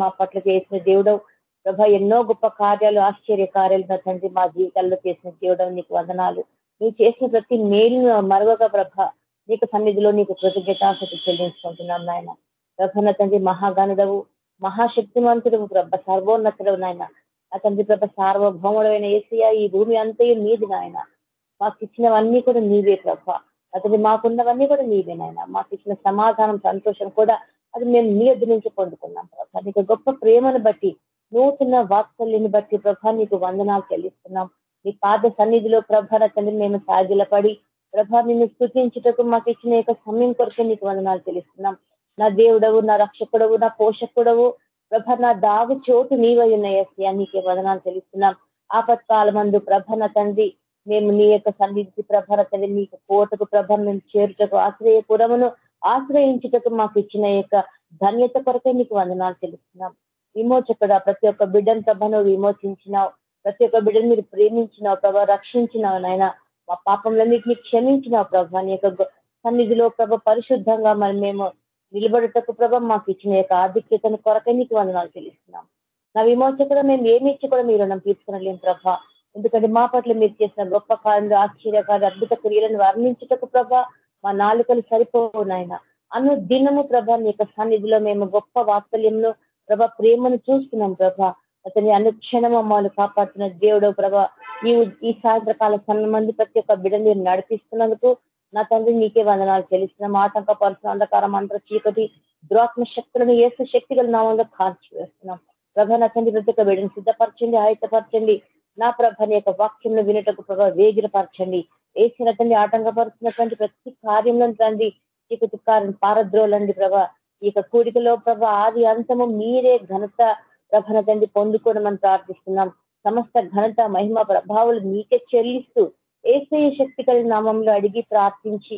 మా పట్ల చేసిన దేవుడవు. ప్రభ ఎన్నో గొప్ప కార్యాలు ఆశ్చర్య కార్యాలు నా తండ్రి మా జీవితాల్లో చేసిన దేవుడవు. నీకు వందనాలు. నువ్వు చేసిన ప్రతి మేలు మరొక ప్రభ. నీకు సన్నిధిలో నీకు కృతజ్ఞతాశక్తి చెల్లించుకుంటున్నాం నాయన. ప్రభ నా తండ్రి మహాగణుడవు మహాశక్తివంతుడు ప్రభ సర్వోన్నతుడు నాయన. నా తండ్రి ప్రభ సార్వభౌముడమైన ఏసీయ ఈ భూమి అంతయు నీది నాయన. మాకు ఇచ్చినవన్నీ కూడా నీవే ప్రభ. అతని మాకున్నవన్నీ కూడా నీవే నాయన. మాకు ఇచ్చిన సమాధానం సంతోషం కూడా అది మేము నీ ఎద్దు నుంచి పొందుకున్నాం ప్రభా. నీకు గొప్ప ప్రేమను బట్టి నూతన వాత్సల్యని బట్టి ప్రభా నీకు వందనాలు చెల్లిస్తున్నాం. నీ పాద సన్నిధిలో ప్రభాన తండ్రి మేము సాగిలపడి ప్రభా నిన్ను స్థుతించుటకు మాకు ఇచ్చిన యొక్క సమయం కొరకు నీకు వందనాలు చెల్లిస్తున్నాం. నా దేవుడవు నా రక్షకుడవు నా పోషకుడవు ప్రభ నా దాగు చోటు నీవై ఉన్నాయా నీకే వదనాలు తెలుస్తున్నాం ఆపత్కాల మందు ప్రభన తండ్రి మేము నీ యొక్క సన్నిధికి ప్రభన తండ్రి నీకు కోటకు ప్రభ మేము చేరుటకు ఆశ్రయపురమును ఆశ్రయించుటకు మాకు ఇచ్చిన యొక్క ధన్యత కొరకే నీకు వందనాలు తెలుస్తున్నాం విమోచకుడ ప్రతి ఒక్క బిడ్డను ప్రభను విమోచించినావు. ప్రతి ఒక్క బిడ్డను మీరు ప్రేమించినావు ప్రభ రక్షించినావు నాయన. మా పాపంలన్నింటినీ క్షమించినావు ప్రభ. నీ యొక్క సన్నిధిలో ప్రభ పరిశుద్ధంగా మరి మేము నిలబడటకు ప్రభ మాకు ఇచ్చిన యొక్క ఆధిక్యతను కొరకే నీకు వందనాలు తెలుస్తున్నాం నా విమోచకుడు మేము ఏమి ఇచ్చి కూడా మీరు రుణం తీసుకునలేం ప్రభ. ఎందుకంటే మా పట్ల మీరు చేసిన గొప్ప కార్యాలు ఆశ్చర్యకాలు అద్భుత క్రియలను వర్ణించుటకు ప్రభ మా నాలుకలు సరిపోవు నాయన. అను దినము ప్రభ నీ యొక్క సన్నిధిలో మేము గొప్ప వాత్సల్యంలో ప్రభ ప్రేమను చూస్తున్నాం ప్రభ. అతని అనుక్షణం మమ్మల్ని కాపాడుతున్న దేవుడు ప్రభ నీవు ఈ సాయంత్రకాల సన్న మంది ప్రతి ఒక్క బిడ్డని నడిపిస్తున్నందుకు నా తండ్రి నీకే వందనాలు చెల్లిస్తున్నాం ఆటంకపరుచిన అంధకారం అంతర చీకటి దురాత్మ శక్తులను ఏసు శక్తిగల నామంలో కాల్చి వేస్తున్నాం ప్రభ నా తండ్రి ప్రతి ఒక్క బిడ్డను సిద్ధపరచండి ఆయుతపరచండి నా ప్రభని యొక్క వాక్యంలో వినటకు ప్రభావ వేగిరపరచండి. వేసిన తండ్రి ఆటంకపరుస్తున్నటువంటి ప్రతి కార్యంలో తండ్రి చీకటి కారిని పారద్రోలండి ప్రభా. ఈ యొక్క కూడికలో ప్రభ ఆది అంతము మీరే ఘనత ప్రభన తండ్రి పొందుకోవడం ప్రార్థిస్తున్నాం. సమస్త ఘనత మహిమ ప్రభావాలు మీకే చెల్లిస్తూ ఏసయ శక్తి కలిగిన నామంలో అడిగి ప్రార్థించి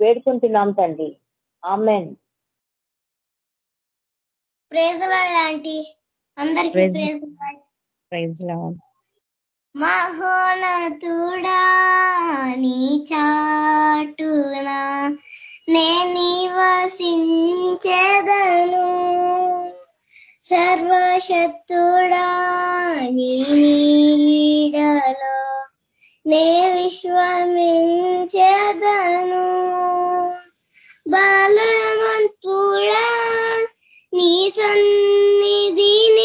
వేడుకుంటున్నాం తండ్రి. ఆమెన్. అందరికీ ప్రైజ్ మహోనతుడా నీ చాటునా నే నివసించెదను. సర్వశక్తుడా నీ నీడలో నే విశ్వమించెదను. బలవంతుడా నీ సన్నిధిని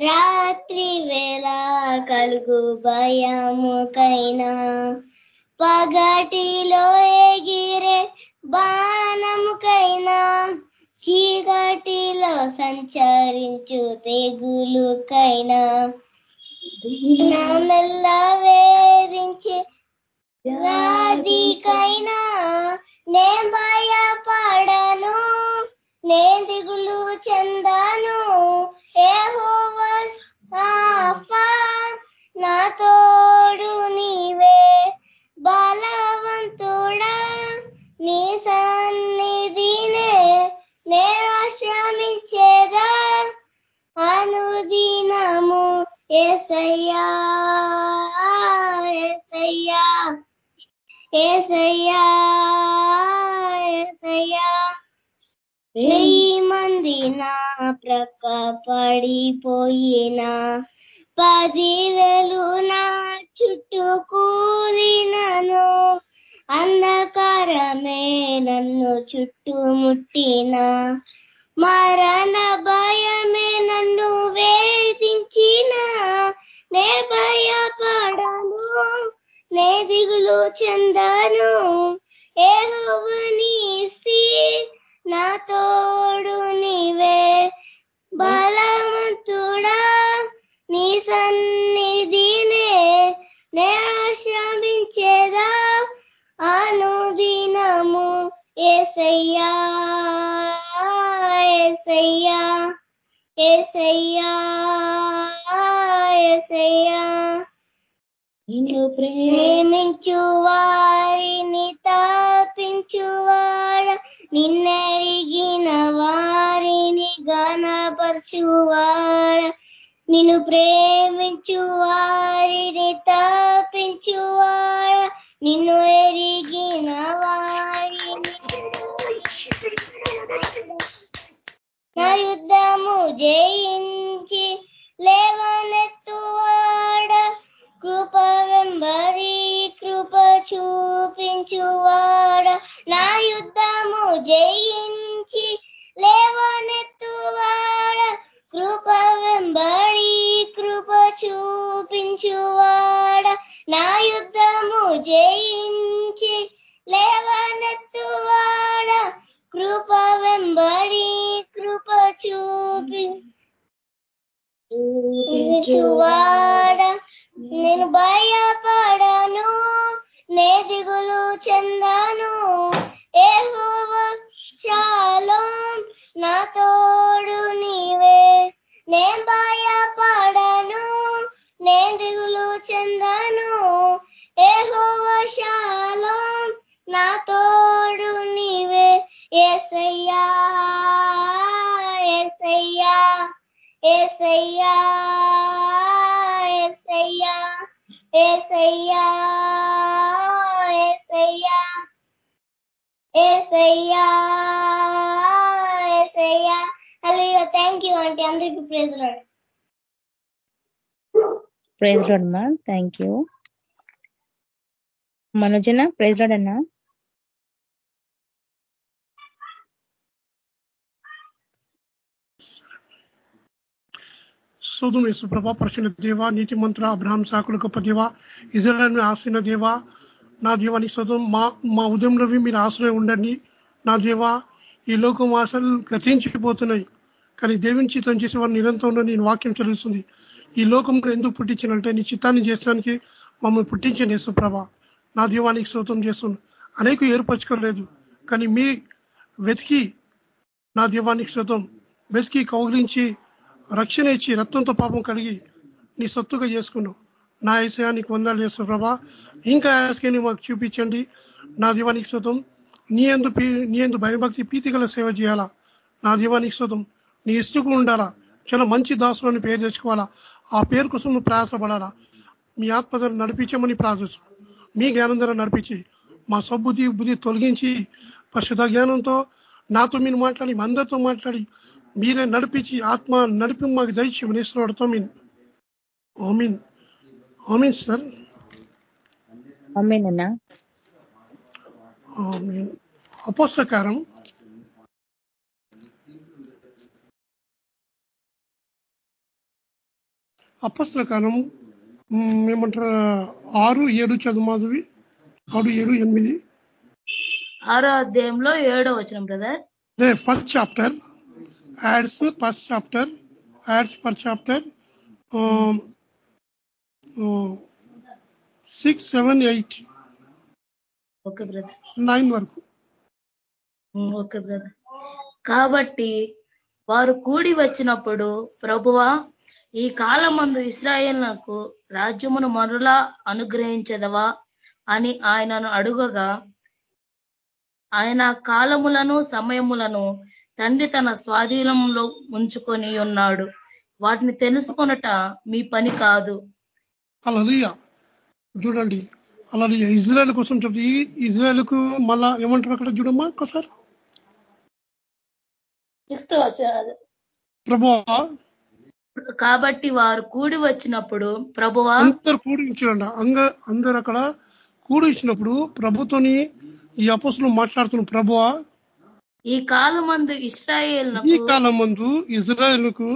రాత్రి వేళ కలుగు భయముకైనా పగటిలో ఎగిరే బాణముకైనా చీకటిలో సంచరించు తెగులుకైనా నామెల్ల వేధించే వ్యాధికైనా నే ఏసయ్యా ఏసయ్యా ఏసయ్యా ఏసయ్యా. వెయ్యి మంది నా ప్రక్క పడిపోయినా పదివేలు నా చుట్టూ కూలినను అంధకారమే నన్ను చుట్టుముట్టిన మరణ భయమే నన్ను వేధించిన నే భయపడను నే దిగులు చెందాను. ఏహోవనీసి నా తోడు నీవే. బలవంతుడా నీ సన్నిధినే నే ఆశ్రమించేదా అనుదినము ఏసయ్యా ఏసయ్యా ఏసయ్యా. ఏసయ్యా నిన్ను ప్రేమించు వారిని తప్పించువాడ నిన్నెరిగిన వారిని గణపరచువాడ నిన్ను ప్రేమించు వారిని మనోజన ప్రైజ్ లాడ్ అన్నా. యేసుప్రభ పరిశుల దేవ నీతి మంత్ర అబ్రహాం సాకుల గొప్ప దేవ ఇజ్రాయల్ ఆసిన దేవ నా దేవానికి సోదం మా మా ఉదయంలోవి మీరు ఆశ్రయం ఉండండి. నా దేవ ఈ లోకం ఆశలు గతించిపోతున్నాయి. కానీ దేవిని చిత్తం చేసే వారు నిరంతరంలో నేను వాక్యం చదువుతుంది. ఈ లోకంలో ఎందుకు పుట్టించినంటే నీ చిత్తాన్ని చేసడానికి మమ్మల్ని పుట్టించండి యేసుప్రభ నా దీవానికి శ్రోతం చేస్తుంది అనేక ఏర్పరచుకోలేదు కానీ మీ వెతికి నా దీవానికి శ్రోతం వెతికి కౌగిలించి రక్షణ ఇచ్చి రక్తంతో పాపం కడిగి నీ సొత్తుగా చేసుకున్నావు. నా ఐశయానికి వందాలు చేస్తాను ప్రభా. ఇంకా యాస్కేని మాకు చూపించండి. నా దీవానికి శోతం నీ ఎందు నీ ఎందు భయభక్తి పీతిగల సేవ చేయాలా? నా దీవానికి శోతం నీ ఇష్టకు ఉండాలా? చాలా మంచి దాసులని పేరు తెచ్చుకోవాలా? ఆ పేరు కోసం నువ్వు ప్రయాసపడాలా? మీ ఆత్మధర నడిపించమని ప్రార్థించు మీ జ్ఞానం ధర నడిపించి మా సబ్బుద్ధి బుద్ధి తొలగించి పరిశుద్ధ జ్ఞానంతో నాతో మీరు మాట్లాడి మీ అందరితో మాట్లాడి మీరే నడిపించి ఆత్మ నడిపి మాకు దయచేయమని ఇష్టపడతాం మీన్ ఓమీన్ ఓమీన్ సార్. అపోస్తకారం. అపస్త్రకాలం ఏమంటారు? ఆరు ఏడు చదుమాధవి ఆరు ఏడు ఎనిమిది. ఆరో అధ్యాయంలో ఏడో వచ్చిన brother first chapter. Acts first chapter. Acts per chapter. Six seven eight. Okay brother nine వరకు. ఓకే బ్రదర్ కాబట్టి వారు కూడి వచ్చినప్పుడు ప్రభువా ఈ కాలమందు ఇస్రాయేల్నకు రాజ్యమును మరులా అనుగ్రహించదవా అని ఆయనను అడుగగా ఆయన కాలములను సమయములను తండ్రి తన స్వాధీనంలో ఉంచుకొని ఉన్నాడు. వాటిని తెలుసుకొనట మీ పని కాదు. అలలియ చూడండి. అలలియ ఇజ్రాయల్ కోసం చెప్తే ఈ ఇజ్రాయల్కు మళ్ళా ఏమంటారు అక్కడ చూడమ్మా ఒకసారి? ప్రభు కాబట్టి వారు కూడి వచ్చినప్పుడు ప్రభువా అందరు కూడి ఇచ్చారంట అంగ అందరు అక్కడ కూడి ఇచ్చినప్పుడు ప్రభుతోని ఈ అపసులు మాట్లాడుతున్న ప్రభువా ఈ కాలమందు ఇస్రాయేల్ ఈ కాలం ముందు ఇజ్రాయెల్కు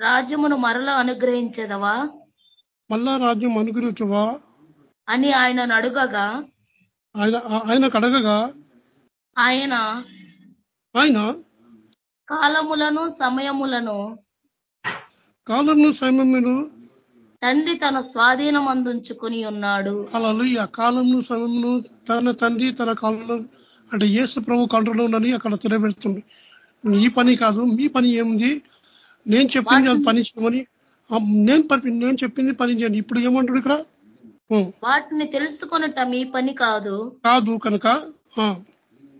రాజ్యమును మరల అనుగ్రహించదవా? మళ్ళా రాజ్యం అనుగ్రహించవా? అని ఆయనను అడుగగా ఆయన ఆయనకు అడగగా ఆయన ఆయన కాలములను సమయములను కాలంను సమయమును తండ్రి తన స్వాధీనం అందించుకొని ఉన్నాడు. అలా ఆ కాలంను సమయమును తన తండ్రి తన కాలంలో అంటే ఏసు ప్రభు కంట్రోల్ ఉందని అక్కడ తెలియబెడుతుంది. ఈ పని కాదు మీ పని ఏముంది? నేను చెప్పింది అది పని చేయమని నేను నేను చెప్పింది పని చేయండి ఇప్పుడు ఏమంటాడు ఇక్కడ? వాటిని తెలుసుకొనుట మీ పని కాదు. కాదు కనుక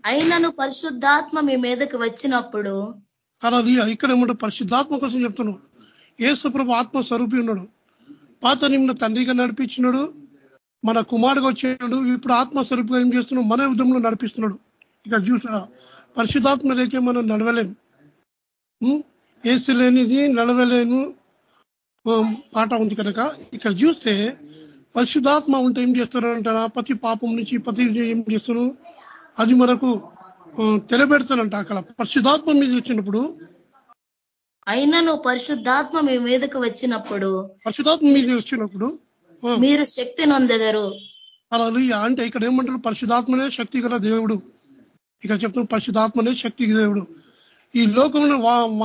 అయినను పరిశుద్ధాత్మ మీ మీదకి వచ్చినప్పుడు హల్లెలూయా. ఇక్కడ ఏమంటే పరిశుద్ధాత్మ కోసం చెప్తున్నాడు. యేసు ప్రభు ఆత్మ స్వరూపి ఉన్నాడు. పాత నిమ్మ తండ్రిగా నడిపించినాడు. మన కుమారుగా వచ్చినాడు ఇప్పుడు ఆత్మస్వరూపంగా ఏం చేస్తున్నాడు? మన యుద్ధంలో నడిపిస్తున్నాడు. ఇక చూసినా పరిశుద్ధాత్మ లేకే మనం నడవలేం. ఏసు లేనిది నడవలేను పాట ఉంది కనుక ఇక్కడ చూస్తే పరిశుద్ధాత్మ ఉంటే ఏం చేస్తారంట ప్రతి పాపం నుంచి ప్రతి ఏం చేస్తారు? అది మనకు తెలబెడతానంట అక్కడ. పరిశుద్ధాత్మ మీద వచ్చినప్పుడు అయినను పరిశుద్ధాత్మ మీ మీదకి వచ్చినప్పుడు పరిశుధాత్మ మీద వచ్చినప్పుడు మీరు శక్తి నొందెదరు. అలా అంటే ఇక్కడ ఏమంటారు? పరిశుధాత్మనే శక్తి గల దేవుడు. ఇక్కడ చెప్తున్న పరిశుధాత్మనే శక్తి దేవుడు. ఈ లోకంలో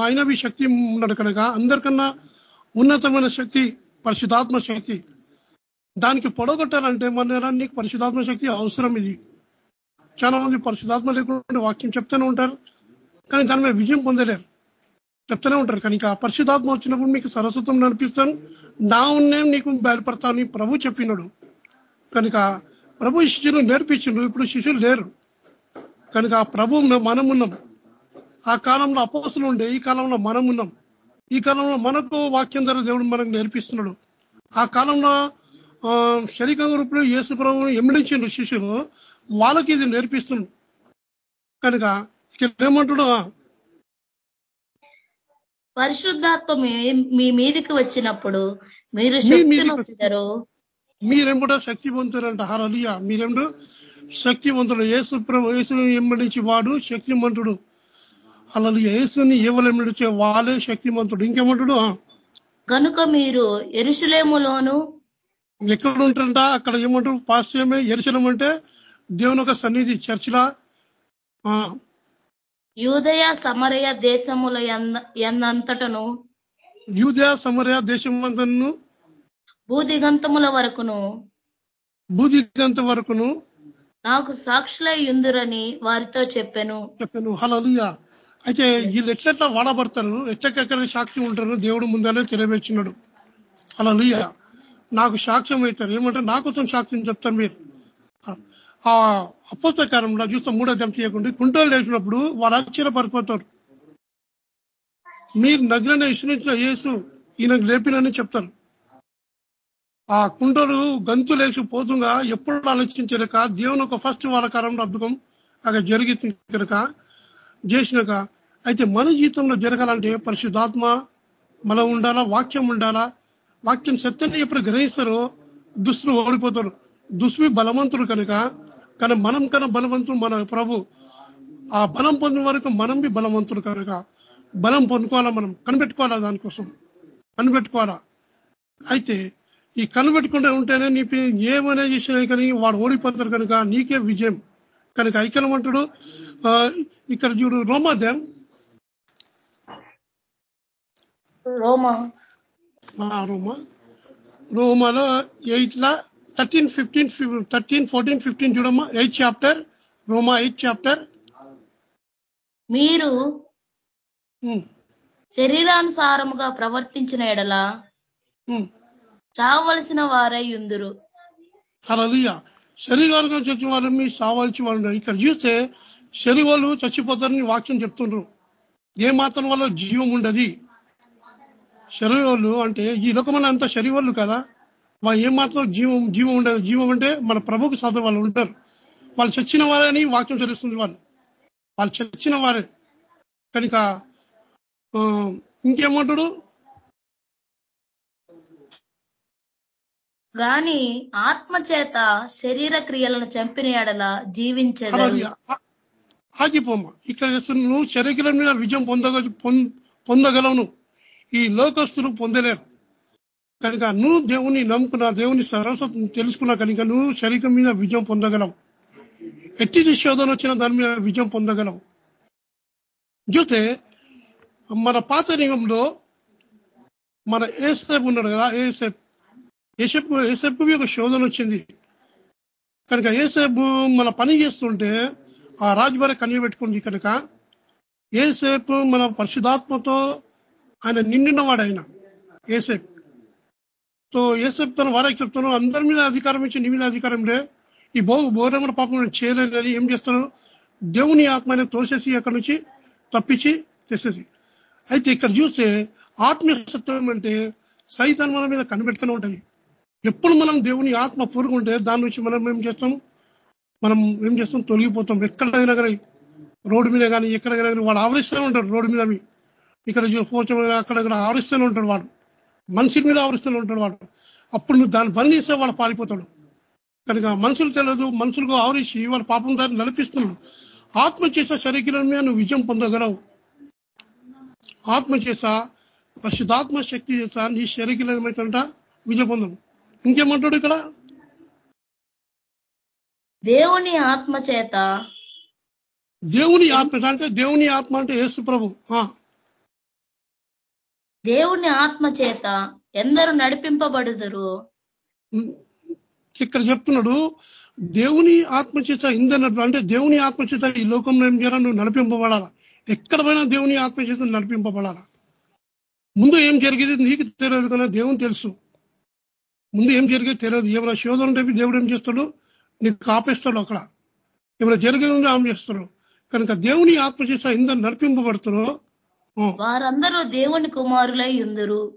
ఆయనవి శక్తి ఉన్నాడు కనుక అందరికన్నా ఉన్నతమైన శక్తి పరిశుధాత్మ శక్తి. దానికి పొడగొట్టాలంటే మన నీకు పరిశుధాత్మ శక్తి అవసరం ఇది. చాలా మంది పరిశుధాత్మ లేకుండా వాక్యం చెప్తూనే ఉంటారు కానీ దాని మీద విజయం పొందలేరు. చెప్తూనే ఉంటారు. కానీ ఆ పరిశుధాత్మ వచ్చినప్పుడు మీకు సరస్వతం నడిపిస్తాను. నా ఉన్నేం నీకు బయలుపడతాను ప్రభు చెప్పినాడు. కనుక ప్రభు శిష్యులు నేర్పించిండు ఇప్పుడు శిష్యులు లేరు. కనుక ఆ ప్రభు మనం ఉన్నాం ఆ కాలంలో అపోసులు ఉండే ఈ కాలంలో మనం ఉన్నాం ఈ కాలంలో మనకు వాక్యం ద్వారా దేవుడు మనకు నేర్పిస్తున్నాడు. ఆ కాలంలో ఆ, శరీర రూపంలో యేసు ప్రభువును ఎమ్మిడించిండు శిష్యులు. వాళ్ళకి ఇది నేర్పిస్తున్నాడు. కనుక ఇక్కడ ఏమంటున్నా పరిశుద్ధాత్మ మీ- మీదికి వచ్చినప్పుడు మీరు మీ శక్తి మీదికి నొందెదరు మీరేమిటో శక్తివంతుడంట హరలియ మీరేమిటో శక్తివంతుడు యేసు ప్రభు యేసు ఎమ్మడించి వాడు శక్తిమంతుడు. అలా యేసుని ఎవరు ఎమ్మడించే వాళ్ళే శక్తిమంతుడు. ఇంకేమంటాడు? కనుక మీరు ఎరుషులేములోను ఎక్కడ ఉంటారంట అక్కడ ఏమంటారు? పాశ్చమే ఎరుచలం అంటే దేవుని ఒక సన్నిధి చర్చిలా ఆ, యూదయ సమరయ దేశముల ఎందంతటను యూదయ సమరయ దేశం అంతను భూదిగంతముల వరకును బూదిగంత వరకును నాకు సాక్షులై యుందురని వారితో చెప్పాను. చెప్పాను. హలలుయ అయితే వీళ్ళు ఎట్లెట్లా వాడబడతారు ఎట్లెక్కడ సాక్షి ఉంటారు దేవుడు ముందనే తెలియవచ్చినాడు హలలుయ నాకు సాక్ష్యం అవుతారు ఏమంటే నా కోసం సాక్ష్యం చెప్తారు మీరు. ఆ అపోస్తకారంలో చూస్తే మూడో జమ చేయకుండా కుంటలు లేచినప్పుడు వాళ్ళు ఆశ్చర్యపడిపోతారు మీరు నదిలోనే విశ్వసించిన యేసు ఈయనకు లేపినని చెప్తారు. ఆ కుంటలు గంతులేసి పోతుంగా ఎప్పుడు ఆలోచించలేక దేవుని ఒక ఫస్ట్ వాళ్ళ కాలంలో అద్భుతం అక్కడ జరిగింది కనుక చేసినాక అయితే మన జీవితంలో జరగాలంటే పరిశుద్ధాత్మ మనం ఉండాలా వాక్యం ఉండాలా? వాక్యం సత్యాన్ని ఎప్పుడు గ్రహిస్తారో దుస్తులు ఓడిపోతారు. దుష్మి బలవంతుడు కనుక కానీ మనం కన్నా బలవంతుడు మన ప్రభు ఆ బలం పొందిన వరకు మనం బి బలవంతుడు కనుక. బలం పొందుకోవాలా మనం? కనిపెట్టుకోవాలా దానికోసం? కనిపెట్టుకోవాలా? అయితే ఈ కనిపెట్టుకుంటే ఉంటేనే నీ ఏమైనా చేసినా కానీ వాడు ఓడిపోతారు కనుక నీకే విజయం. కనుక ఐక్యం అంటాడు. ఇక్కడ చూడు రోమాదేం రోమా. రోమా. రోమాలో ఎయిట్ లా thirteen fifteen thirteen fourteen fifteen చూడమ్మా. ఎయిట్ చాప్టర్ రోమా ఎయిట్ చాప్టర్ మీరు శరీరానుసారముగా ప్రవర్తించిన ఎడల చావవలసిన వారై యుందురు అలలియ శరీరంగా చచ్చిన వాళ్ళు మీ సావాల్సి వాళ్ళు. ఇక్కడ చూస్తే శరీరాలు చచ్చిపోతారని వాక్యం చెప్తుండ్రు. ఏ మాత్రం వల్ల జీవం ఉండదు? శరీరాలు అంటే ఈ లోకమైన అంత శరీరాలు కదా. వాళ్ళు ఏ మాత్రం జీవం జీవం ఉండదు. జీవం అంటే మన ప్రభుకు సాధన వాళ్ళు ఉంటారు. వాళ్ళు చచ్చిన వారని వాక్యం చదువుతుంది వాళ్ళు. వాళ్ళు చచ్చిన వారే. కనుక ఇంకేమంటాడు? గాని ఆత్మ చేత శరీర క్రియలను చంపిన ఎడల. ఆ- ఆగిపోమ్మ. ఇక్కడ చేస్తున్న నువ్వు శరీరం మీద విజయం పొందగ పొందగలవు ఈ లోకస్తులు పొందలేరు. కనుక నువ్వు దేవుని నమ్ముకున్న దేవుని సరస్వతం తెలుసుకున్నా కనుక నువ్వు శరీరం మీద విజయం పొందగలవు. ఎట్టి శోధన వచ్చిన దాని మీద విజయం పొందగలవు. చూస్తే మన పాత రంగంలో మన ఏసేపు ఉన్నాడు కదా ఏసేపు. ఏసేపు ఏసేపు ఒక శోధన వచ్చింది. కనుక ఏసేపు మన పని చేస్తుంటే ఆ రాజువారి కన్య పెట్టుకుంది కనుక ఏసేపు మన పరిశుధాత్మతో ఆయన నిండినవాడు ఆయన ఏసేపు. సో ఏ చెప్తాను వారే చెప్తాను అందరి మీద అధికారం ఇచ్చి నీ మీద అధికారం లే. ఈ బహు బోరమ్మల పాపం నేను చేయలేదని ఏం చేస్తాను? దేవుని ఆత్మని తోసేసి అక్కడి నుంచి తప్పించి తెసేసి అయితే ఇక్కడ చూస్తే ఆత్మీయ సత్యం అంటే సైతాన్ మన మీద కనిపెట్టుకుని ఉంటుంది. ఎప్పుడు మనం దేవుని ఆత్మ పూరుకుంటే దాని నుంచి మనం ఏం చేస్తాం? మనం ఏం చేస్తాం? తొలగిపోతాం. ఎక్కడైనా కానీ రోడ్డు మీద కానీ ఎక్కడైనా కానీ వాడు ఆవరిస్తూనే ఉంటాడు రోడ్డు మీద. ఇక్కడ పోచం అక్కడ ఇక్కడ ఆవరిస్తూనే ఉంటాడు వాడు మనిషి మీద ఆవరిస్తూనే ఉంటాడు వాడు. అప్పుడు నువ్వు దాన్ని బంద్ చేస్తే వాడు పారిపోతాడు. కనుక మనుషులు తెలియదు మనుషులకు ఆవరించి వాళ్ళ పాపం దాన్ని నడిపిస్తున్నాడు. ఆత్మ చేసే శరీరం మీద నువ్వు విజయం పొందగలవు. ఆత్మ చేసా పరిశుద్ధాత్మ శక్తి చేసా నీ శరీరం ఏమైతుంట విజయం పొందవు ఇంకేమంటాడు ఇక్కడ? దేవుని ఆత్మ చేత దేవుని ఆత్మ అంటే దేవుని ఆత్మ అంటే యేసు ప్రభు. దేవుని ఆత్మ చేత ఎందరు నడిపింపబడుదురు? ఇక్కడ చెప్తున్నాడు దేవుని ఆత్మ చేత ఇందన్నట్లు అంటే దేవుని ఆత్మ చేత ఈ లోకంలో ఏం చేయాలా? నువ్వు నడిపింపబడాలా. ఎక్కడ పోయినా దేవుని ఆత్మ చేత నడిపింపబడాలా. ముందు ఏం జరిగేది? నీకు తెలియదు కదా దేవుని తెలుసు. ముందు ఏం జరిగేది తెలియదు. ఏమైనా శోధన ఉంటే దేవుడు ఏం చేస్తాడు? నీకు ఆపేస్తాడు అక్కడ. ఏమైనా జరిగేది ఆమె చేస్తాడు. కనుక దేవుని ఆత్మ చేత ఇందరు నడిపింపబడుతున్నావు వారందరూ దేవుని కుమారులై ఉందరు.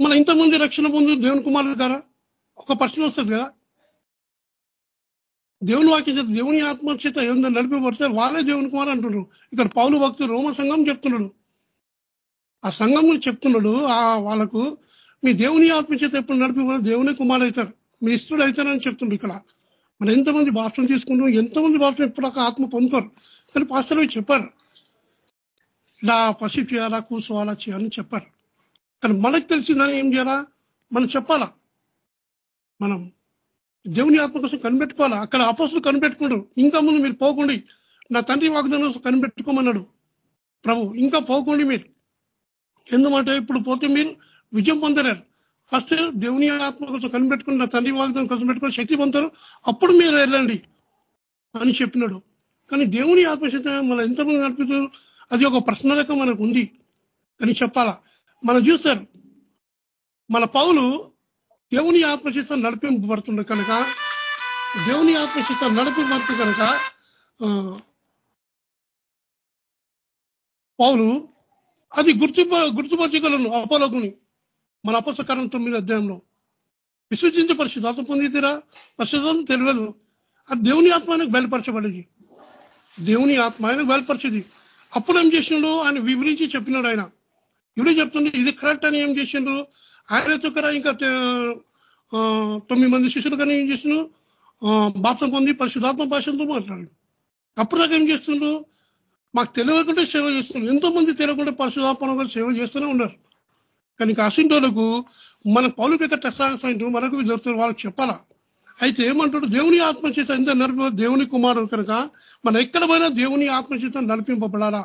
మన ఇంతమంది రక్షణ పొంది దేవుని కుమారులు కదా ఒక ప్రశ్న వస్తుంది కదా. దేవుని వాక్యం చేత దేవుని ఆత్మ చేత ఏందో నడిపబడితే వాళ్ళే దేవుని కుమారు అంటున్నారు. ఇక్కడ పౌలు భక్తులు రోమ సంఘం చెప్తున్నాడు. ఆ సంఘం చెప్తున్నాడు. ఆ వాళ్ళకు మీ దేవుని ఆత్మ చేత ఎప్పుడు నడిపబడి దేవుని కుమారు అవుతారు. మీ ఇష్టడు అవుతారని చెప్తుండ్రు ఇక్కడ. మనం ఎంతమంది భాషలు తీసుకుంటాం ఎంతమంది భాషలు ఇప్పుడు ఆత్మ పొందుతారు? కానీ పాస్టర్ చెప్పారు. ఇలా పసి చేయాలా కూర్చోవాలా చేయాలని చెప్పారు కానీ మనకు తెలిసిందని ఏం చేయాలా? మనం చెప్పాలా? మనం దేవుని ఆత్మ కోసం కనిపెట్టుకోవాలా? అక్కడ అపోసులు కనిపెట్టుకుంటారు. ఇంకా ముందు మీరు పోకండి. నా తండ్రి వాగ్దానం కనిపెట్టుకోమన్నాడు. ప్రభు ఇంకా పోకండి మీరు. ఎందుకంటే ఇప్పుడు పోతే మీరు విజయం పొందలేరు. ఫస్ట్ దేవుని ఆత్మ కోసం కనిపెట్టుకుని నా తండ్రి వాగ్దానం కోసం పెట్టుకుని శక్తి పొందుతారు. అప్పుడు మీరు వెళ్ళండి అని చెప్పినాడు. కానీ దేవుని ఆత్మశక్తి మన ఎంతమంది నడుపుతారు? అది ఒక ప్రశ్నలకు మనకు ఉంది అని చెప్పాలా. మనం చూస్తారు మన పౌలు దేవుని ఆత్మశిస్తం నడిపింపబడుతుంది కనుక దేవుని ఆత్మశిస్తం నడిపింపబడుతుంది కనుక ఆ, పౌలు అది గుర్తు గుర్తుపరచగలను అపోలోకుని. మన అపసకరం తొమ్మిది అధ్యాయంలో. విశ్వసించే పరిశుద్ధాత్మ పొందితేరా? పరిశుద్ధం తెలియదు. అది దేవుని ఆత్మ ఆయనకు బయలుపరచబడేది. దేవుని ఆత్మ ఆయనకు బయలుపరిచేది. అప్పుడు ఏం చేసినాడు ఆయన వివరించి చెప్పినాడు ఆయన. ఇప్పుడు చెప్తుండే ఇది కరెక్ట్ అని ఏం చేసిండ్రు ఆయనతో కదా ఇంకా ఆ, తొమ్మిది మంది శిష్యులు కానీ ఏం చేసిండ్రు బాప్తం పొంది పరిశుధాత్మ భాషలతో మాట్లాడు అప్పుడు దాకా ఏం చేస్తుండ్రు మాకు తెలియకుండా సేవ చేస్తున్నారు ఎంతో మంది తెలియకుండా పరిశుధాత్మ కూడా సేవ చేస్తూనే ఉన్నారు. కానీ అసింటోళ్ళకు మన పౌలు యొక్క టెస్టాయింట్ మనకు దొరుకుతుంది వాళ్ళకి చెప్పాలా? అయితే ఏమంటాడు? దేవుని ఆత్మచేత ఎంత నడిపి దేవుని కుమారుడు కనుక మనం ఎక్కడ పోయినా దేవుని ఆత్మచేత నడిపింపబడాలా?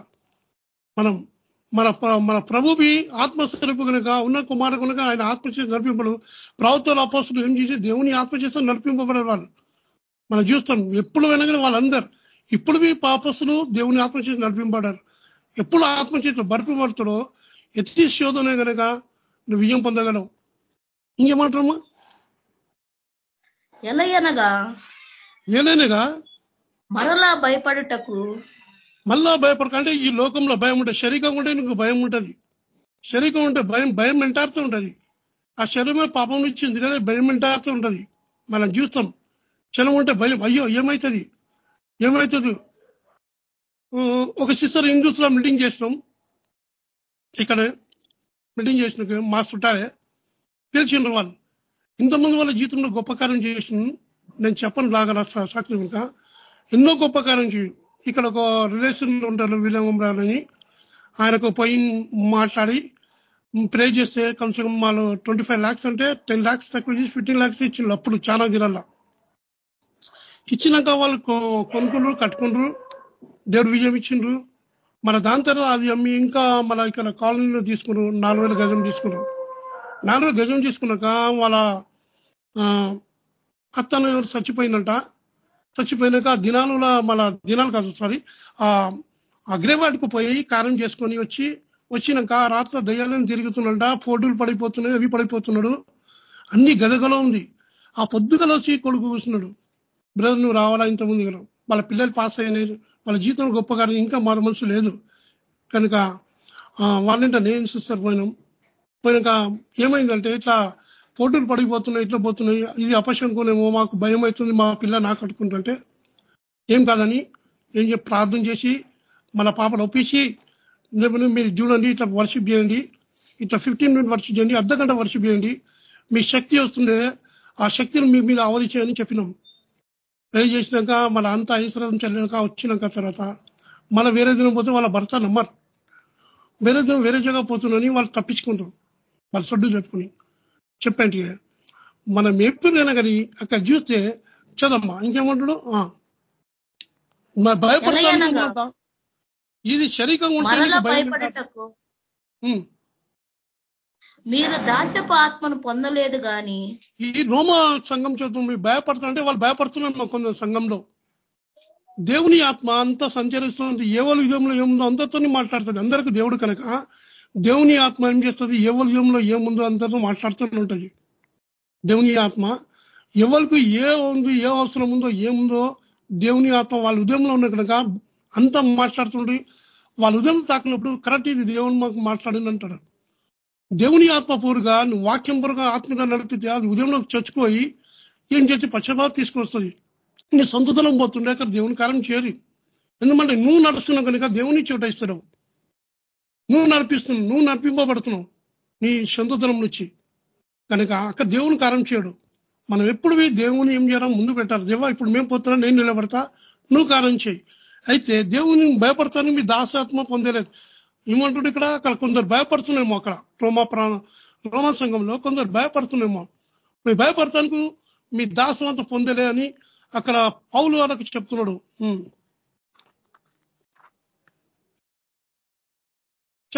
మనం మన మన ప్రభువి ఆత్మస్వరూపు కనుక ఉన్న కుమారు కనుక ఆయన ఆత్మచేత నడిపింపడు. ప్రభుత్వాల అపోస్తులు ఏం చేసి దేవుని ఆత్మచేత నడిపింపబడే వాళ్ళు మనం చూస్తాం ఎప్పుడు వెనకనే వాళ్ళందరూ. ఇప్పుడు మీ పాపస్తులు దేవుని ఆత్మచేత నడిపింపబడారు ఎప్పుడు ఆత్మచేత బరిపింపబడతాడో ఎత్తి శోధన కనుక నువ్వు విజయం పొందగలవు? ఇంకేమంటారమ్మా? ఎలయనగా నేనేనగా మరలా భయపడుటకు? మళ్ళా భయపడక అంటే ఈ లోకంలో భయం ఉంటుంది శరీరం ఉంటే నీకు భయం ఉంటుంది. శరీరం ఉంటే భయం భయం వెంటాడుతూ ఉంటుంది. ఆ శరీరమే పాపం ఇచ్చింది కదా భయం వెంటాడుతూ ఉంటుంది. మనం చూస్తాం చలం ఉంటే భయం అయ్యో ఏమవుతుంది ఏమవుతుంది ఒక సిస్టర్ హిందూస్లో మీటింగ్ చేసినాం. ఇక్కడ మీటింగ్ చేసిన మా చుట్టాలే. తెలిసిండ్రు వాళ్ళు. ఇంతమంది వాళ్ళ జీవితంలో గొప్ప కార్యం చేసిన. నేను చెప్పను లాగా సాక్షి ఇంకా ఎన్నో గొప్ప కార్యం చేయు ఇక్కడ ఒక రిలేషన్ ఉంటారు విలియమరాలని ఆయనకు పోయి మాట్లాడి ప్రే చేస్తే కమ్సే కమ్ వాళ్ళు ట్వంటీ ఫైవ్ ల్యాక్స్ అంటే టెన్ ల్యాక్స్ తక్కువ చేసి ఫిఫ్టీన్ ల్యాక్స్ ఇచ్చిండ్రు అప్పుడు చాలా దినాల్లో. ఇచ్చినాక వాళ్ళు కొ- కట్టుకుండ్రు దేవుడు విజయం ఇచ్చిండ్రు. మన దాని తర్వాత అది అమ్మి ఇంకా మన ఇక్కడ కాలనీలో తీసుకున్నారు నాలుగు వేల గజం తీసుకున్నారు. నాలుగు గజం తీసుకున్నాక వాళ్ళ ఆ, అత్తను చచ్చిపోయిందంట. చచ్చిపోయినాక ఆ దినాలుల మన దినాలు కాదు సారీ ఆ అగ్రేవాడికి పోయి కారం చేసుకొని వచ్చి వచ్చినాక రాత్రి దయ్యాలను తిరుగుతున్నట ఫోటోలు పడిపోతున్నాయి అవి పడిపోతున్నాడు. అన్ని గదగలో ఉంది. ఆ పొద్దుగలో వచ్చి కొడుకు కూర్చున్నాడు. బ్రదర్ నువ్వు రావాలా ఇంతకుముందు కదా వాళ్ళ పిల్లలు పాస్ అయినారు. వాళ్ళ జీతం గొప్పగా ఇంకా మారు మనసు లేదు. కనుక వాళ్ళంటే నేను చూస్తారు పోయినాం. పోయినాక ఏమైందంటే ఇట్లా పోటీలు పడిపోతున్నాయి ఇట్లా పోతున్నాయి. ఇది అపశంకునేమో మాకు భయం అవుతుంది మా పిల్ల నాకు కట్టుకుంటుంటే. ఏం కాదని ఏం చెప్పి ప్రార్థన చేసి మన పాపను ఒప్పించి లేకపోతే మీరు చూడండి ఇట్లా వర్షిప్ చేయండి. ఇట్లా ఫిఫ్టీన్ మినిట్ వర్షిప్ చేయండి అర్ధ గంట వర్షిప్ చేయండి. మీ శక్తి వస్తుండే ఆ శక్తిని మీ మీద ఆవరించాయని చెప్పినాం. ప్రే చేసినాక మన అంతా ఐశ్వర్యం చల్లినాక వచ్చినాక తర్వాత మన వేరే దినం పోతే వాళ్ళ భర్త నమ్మరు. వేరే దినం వేరే జగ పోతుందని వాళ్ళు తప్పించుకుంటారు. వాళ్ళ సొడ్డు చెప్పుకుని చెప్పండి. మనం ఎప్పుడైనా కానీ అక్కడ చూస్తే చదమ్మా ఇంకేమంటాడు? భయపడతా ఇది శరీరంగా ఉంటే మీరు దాస్యపు ఆత్మను పొందలేదు గాని ఈ రోమ సంఘం చదువు మీరు భయపడతా అంటే వాళ్ళు భయపడుతున్నారు మా కొంత సంఘంలో. దేవుని ఆత్మ అంతా సంచరిస్తుంది ఏవల విధంలో ఏముందో అందరితో మాట్లాడుతుంది. అందరికి దేవుడు కనుక దేవుని ఆత్మ ఏం చేస్తుంది? ఎవరి విధంలో ఏముందో అందరూ మాట్లాడుతూనే ఉంటుంది. దేవుని ఆత్మ ఎవరికి ఏ ఉంది ఏ అవసరం ఉందో ఏముందో దేవుని ఆత్మ వాళ్ళ ఉదయంలో ఉన్న కనుక అంతా మాట్లాడుతుండి వాళ్ళ ఉదయం తాకినప్పుడు కరెక్ట్ ఇది దేవుని మాకు మాట్లాడింది అంటాడు. దేవుని ఆత్మ పూరుగా నువ్వు వాక్యం పూరుగా ఆత్మగా నడిపితే అది ఉదయంలో చచ్చిపోయి ఏం చేసి పశ్చాత్తాపం తీసుకొస్తుంది? నీ సొంతతనం పోతుండే అక్కడ దేవుని కారం చేరి ఎందుకంటే నువ్వు నడుస్తున్నావు కనుక దేవుని చోట ఇస్తాడు. నువ్వు నడిపిస్తున్నావు నువ్వు నడిపింపబడుతున్నావు. నీ సొంతతనం నుంచి. కనుక అక్కడ దేవుని కారం చేయడు. మనం ఎప్పుడు దేవుని ఏం చేయడం ముందు పెట్టాలి. దేవా ఇప్పుడు మేము పోతున్నా నేను నిలబడతా నువ్వు కారం చేయి. అయితే దేవుని భయపడతాను మీ దాసాత్మ పొందలేదు. ఏమంటుండే ఇక్కడ? అక్కడ కొందరు భయపడుతున్నామో అక్కడ. రోమా ప్రాణ రోమా సంఘంలో కొందరు భయపడుతున్నామో మీ భయపడతానికి మీ దాసం అంతా పొందలే అని అక్కడ పౌలు వాళ్ళకి చెప్తున్నాడు.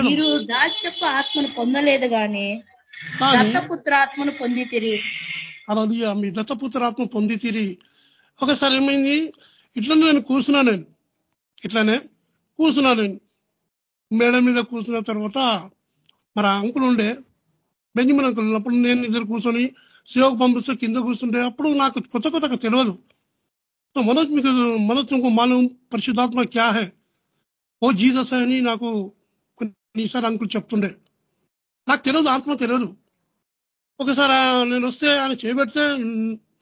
మీరు దాస్యపు ఆత్మను పొందలేదు గాని దత్తపుత్ర ఆత్మను పొంది తిరిగి అలా మీ దత్తపుత్రాత్మ పొంది తిరిగి ఒకసారి ఏమైంది? ఇట్లనే నేను కూర్చున్నా నేను. ఇట్లానే కూర్చున్నా నేను. మేడ మీద కూర్చున్న తర్వాత మరి అంకులు ఉండే బెంజమిన్ అంకుల్ ఉన్నప్పుడు నేను ఇద్దరు కూర్చొని సేవకు పంపిస్తే కింద కూర్చుంటే అప్పుడు నాకు కొత్త కొత్తగా తెలియదు మనోజ్ మీకు మనోజ్ ఇంకో మాలం పరిశుద్ధాత్మ క్యా హే ఓ జీసస్ అని నాకు కొన్నిసారి అంకులు చెప్తుండే. నాకు తెలియదు ఆత్మ తెలియదు ఒకసారి నేను వస్తే ఆయన చేపెడితే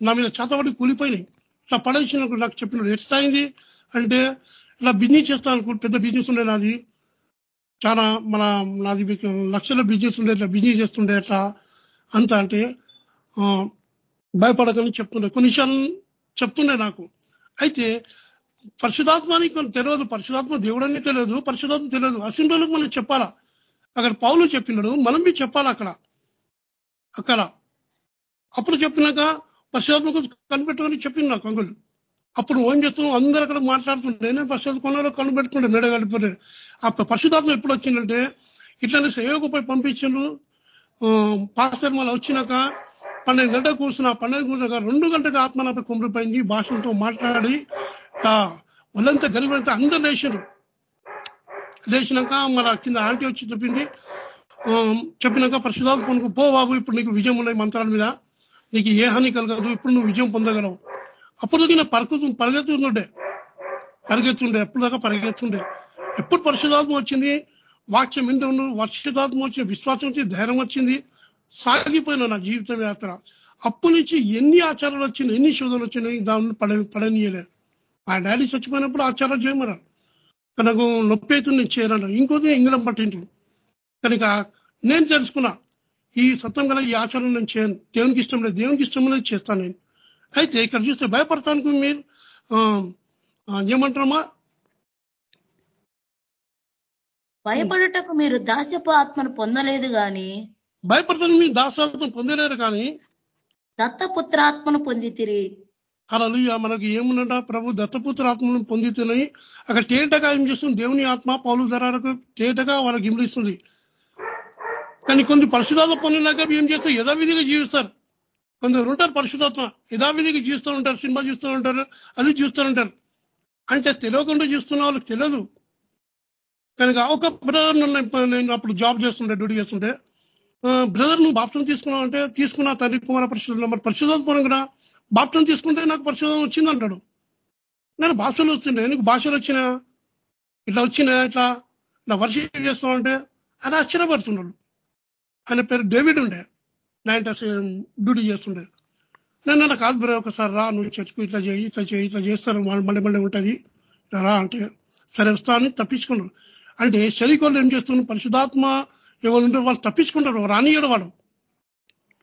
నా మీద చేతబడి కూలిపోయినాయి. ఇట్లా పడేసినప్పుడు నాకు చెప్పినాడు ఎట్లా అయింది? అంటే ఇట్లా బిజినెస్ చేస్తాను పెద్ద బిజినెస్ ఉండే నాది. చాలా మన నాది లక్షల బిజినెస్ ఉండే ఇట్లా బిజినెస్ చేస్తుండే ఎట్లా అంత అంటే భయపడకని చెప్తుండే. కొన్ని విషయాలు చెప్తుండే నాకు. అయితే పరిశుధాత్మని మనకు తెలియదు. పరిశుధాత్మ దేవుడని తెలియదు. పరిశుధాత్మ తెలియదు. అసింటోళ్ళకి మనం చెప్పాలా? అక్కడ పౌలు చెప్పినాడు. మనం మీ చెప్పాలి అక్కడ? అక్కడ. అప్పుడు చెప్పినాక పరిశుధాత్మకు కనిపెట్టుకొని చెప్పింది నాకు అంకులు అప్పుడు ఏం చేస్తున్నాం అందరూ అక్కడ మాట్లాడుతుంటే నేను పరిశుద్ధ కొనలో కనిపెట్టుకుంటే మెడ కలిపితే ఆ పరిశుధాత్మ ఎప్పుడు వచ్చిందంటే ఇట్లానే సేవకు పోయి పంపించారు పాస్టర్ మళ్ళీ వచ్చినాక పన్నెండు గంటలు కూర్చున్న పన్నెండు కూర్చున్నాక రెండు గంటలకు ఆత్మ నాపై కుమ్మిపోయింది భాషలతో మాట్లాడి వాళ్ళంతా గరిబంతా అందరు లేచారు. లేచినాక మన కింద ఆంటీ వచ్చి చెప్పింది చెప్పినాక పరిశుధాలు కొనుకు పో బాబు ఇప్పుడు నీకు విజయం ఉన్నాయి మంత్రాల మీద. నీకు ఏ హాని కలగదు ఇప్పుడు నువ్వు విజయం పొందగలవు. అప్పుడు నేను పరుకు పరిగెత్తుండే పరిగెత్తుండే ఎప్పుడు దాకా పరిగెత్తుండే. ఎప్పుడు పరిశుధాత్మ వచ్చింది? వాక్యం ఇంటి ఉండు వర్షితాత్మ వచ్చింది విశ్వాసం వచ్చింది ధైర్యం వచ్చింది. సాగిపోయిన నా జీవితం యాత్ర. అప్పు నుంచి ఎన్ని ఆచారాలు వచ్చినాయి ఎన్ని శోధనలు వచ్చినాయి దాన్ని పడ పడనీయలేదు మా డాడీ చచ్చిపోయినప్పుడు ఆచారాలు చేయమన్నారు తనకు నొప్పి అయితే నేను చేయను ఇంకోది ఇంగ్లం పట్టింటు కనుక నేను తెలుసుకున్నా ఈ సత్యం గల ఈ ఆచారం నేను చేయను. దేవునికి ఇష్టం లేదు. దేవునికి ఇష్టం లేదు చేస్తాను నేను. అయితే ఇక్కడ చూస్తే భయపడటానికి మీరు ఏమంటారమ్మా? భయపడటకు మీరు దాస్యపు ఆత్మను పొందలేదు గాని భయపడతానికి మీరు దాసాత్మ పొందలేరు కానీ దత్తపుత్రాత్మను పొంది అలలుయ మనకు ఏముందంట? ప్రభు దత్తపుత్ర ఆత్మను పొందితున్నాయి అక్కడ తేటగా ఏం చేస్తుంది? దేవుని ఆత్మ పౌలు ధరాలకు తేటగా వాళ్ళకి ఇమిడిస్తుంది కానీ కొన్ని పరిశుధాత్మ పొందినాక ఏం చేస్తారు? యథావిధిగా జీవిస్తారు. కొందరు ఉంటారు పరిశుధాత్మ యథావిధిగా చూస్తూ ఉంటారు సినిమా చూస్తూ ఉంటారు అది చూస్తూ ఉంటారు. అంటే తెలియకుండా చూస్తున్న వాళ్ళకి తెలియదు. కనుక ఒక బ్రదర్ నేను అప్పుడు జాబ్ చేస్తుంటే డ్యూటీ చేస్తుంటే బ్రదర్ నువ్వు బాప్తం తీసుకున్నావు అంటే తీసుకున్నా తండ్రి కుమార పరిశుద్ధంలో మరి పరిశుధాత్మ కూడా బాప్తం తీసుకుంటే నాకు పరిశోధన వచ్చింది అంటాడు. నేను భాషలు వస్తుండే నీకు భాషలు వచ్చినా? ఇట్లా వచ్చినా? ఇట్లా ఇట్లా వర్షం చేస్తావు అంటే అది ఆశ్చర్యపడుతున్నాడు ఆయన పేరు డేవిడ్ ఉండే. నైన్ డ్యూటీ చేస్తుండే. నేను నాకు కాదు ఒకసారి రా నువ్వు చర్చకు ఇట్లా చేయి ఇట్లా చేయి ఇట్లా చేస్తారు. మళ్ళీ మళ్ళీ ఉంటుంది. రా అంటే సరే వస్తా అని తప్పించుకున్నాడు. అంటే శరీకోళ్ళు ఏం చేస్తున్నారు పరిశుధాత్మ ఎవరు ఉంటే వాళ్ళు తప్పించుకుంటారు. రానియడు వాడు.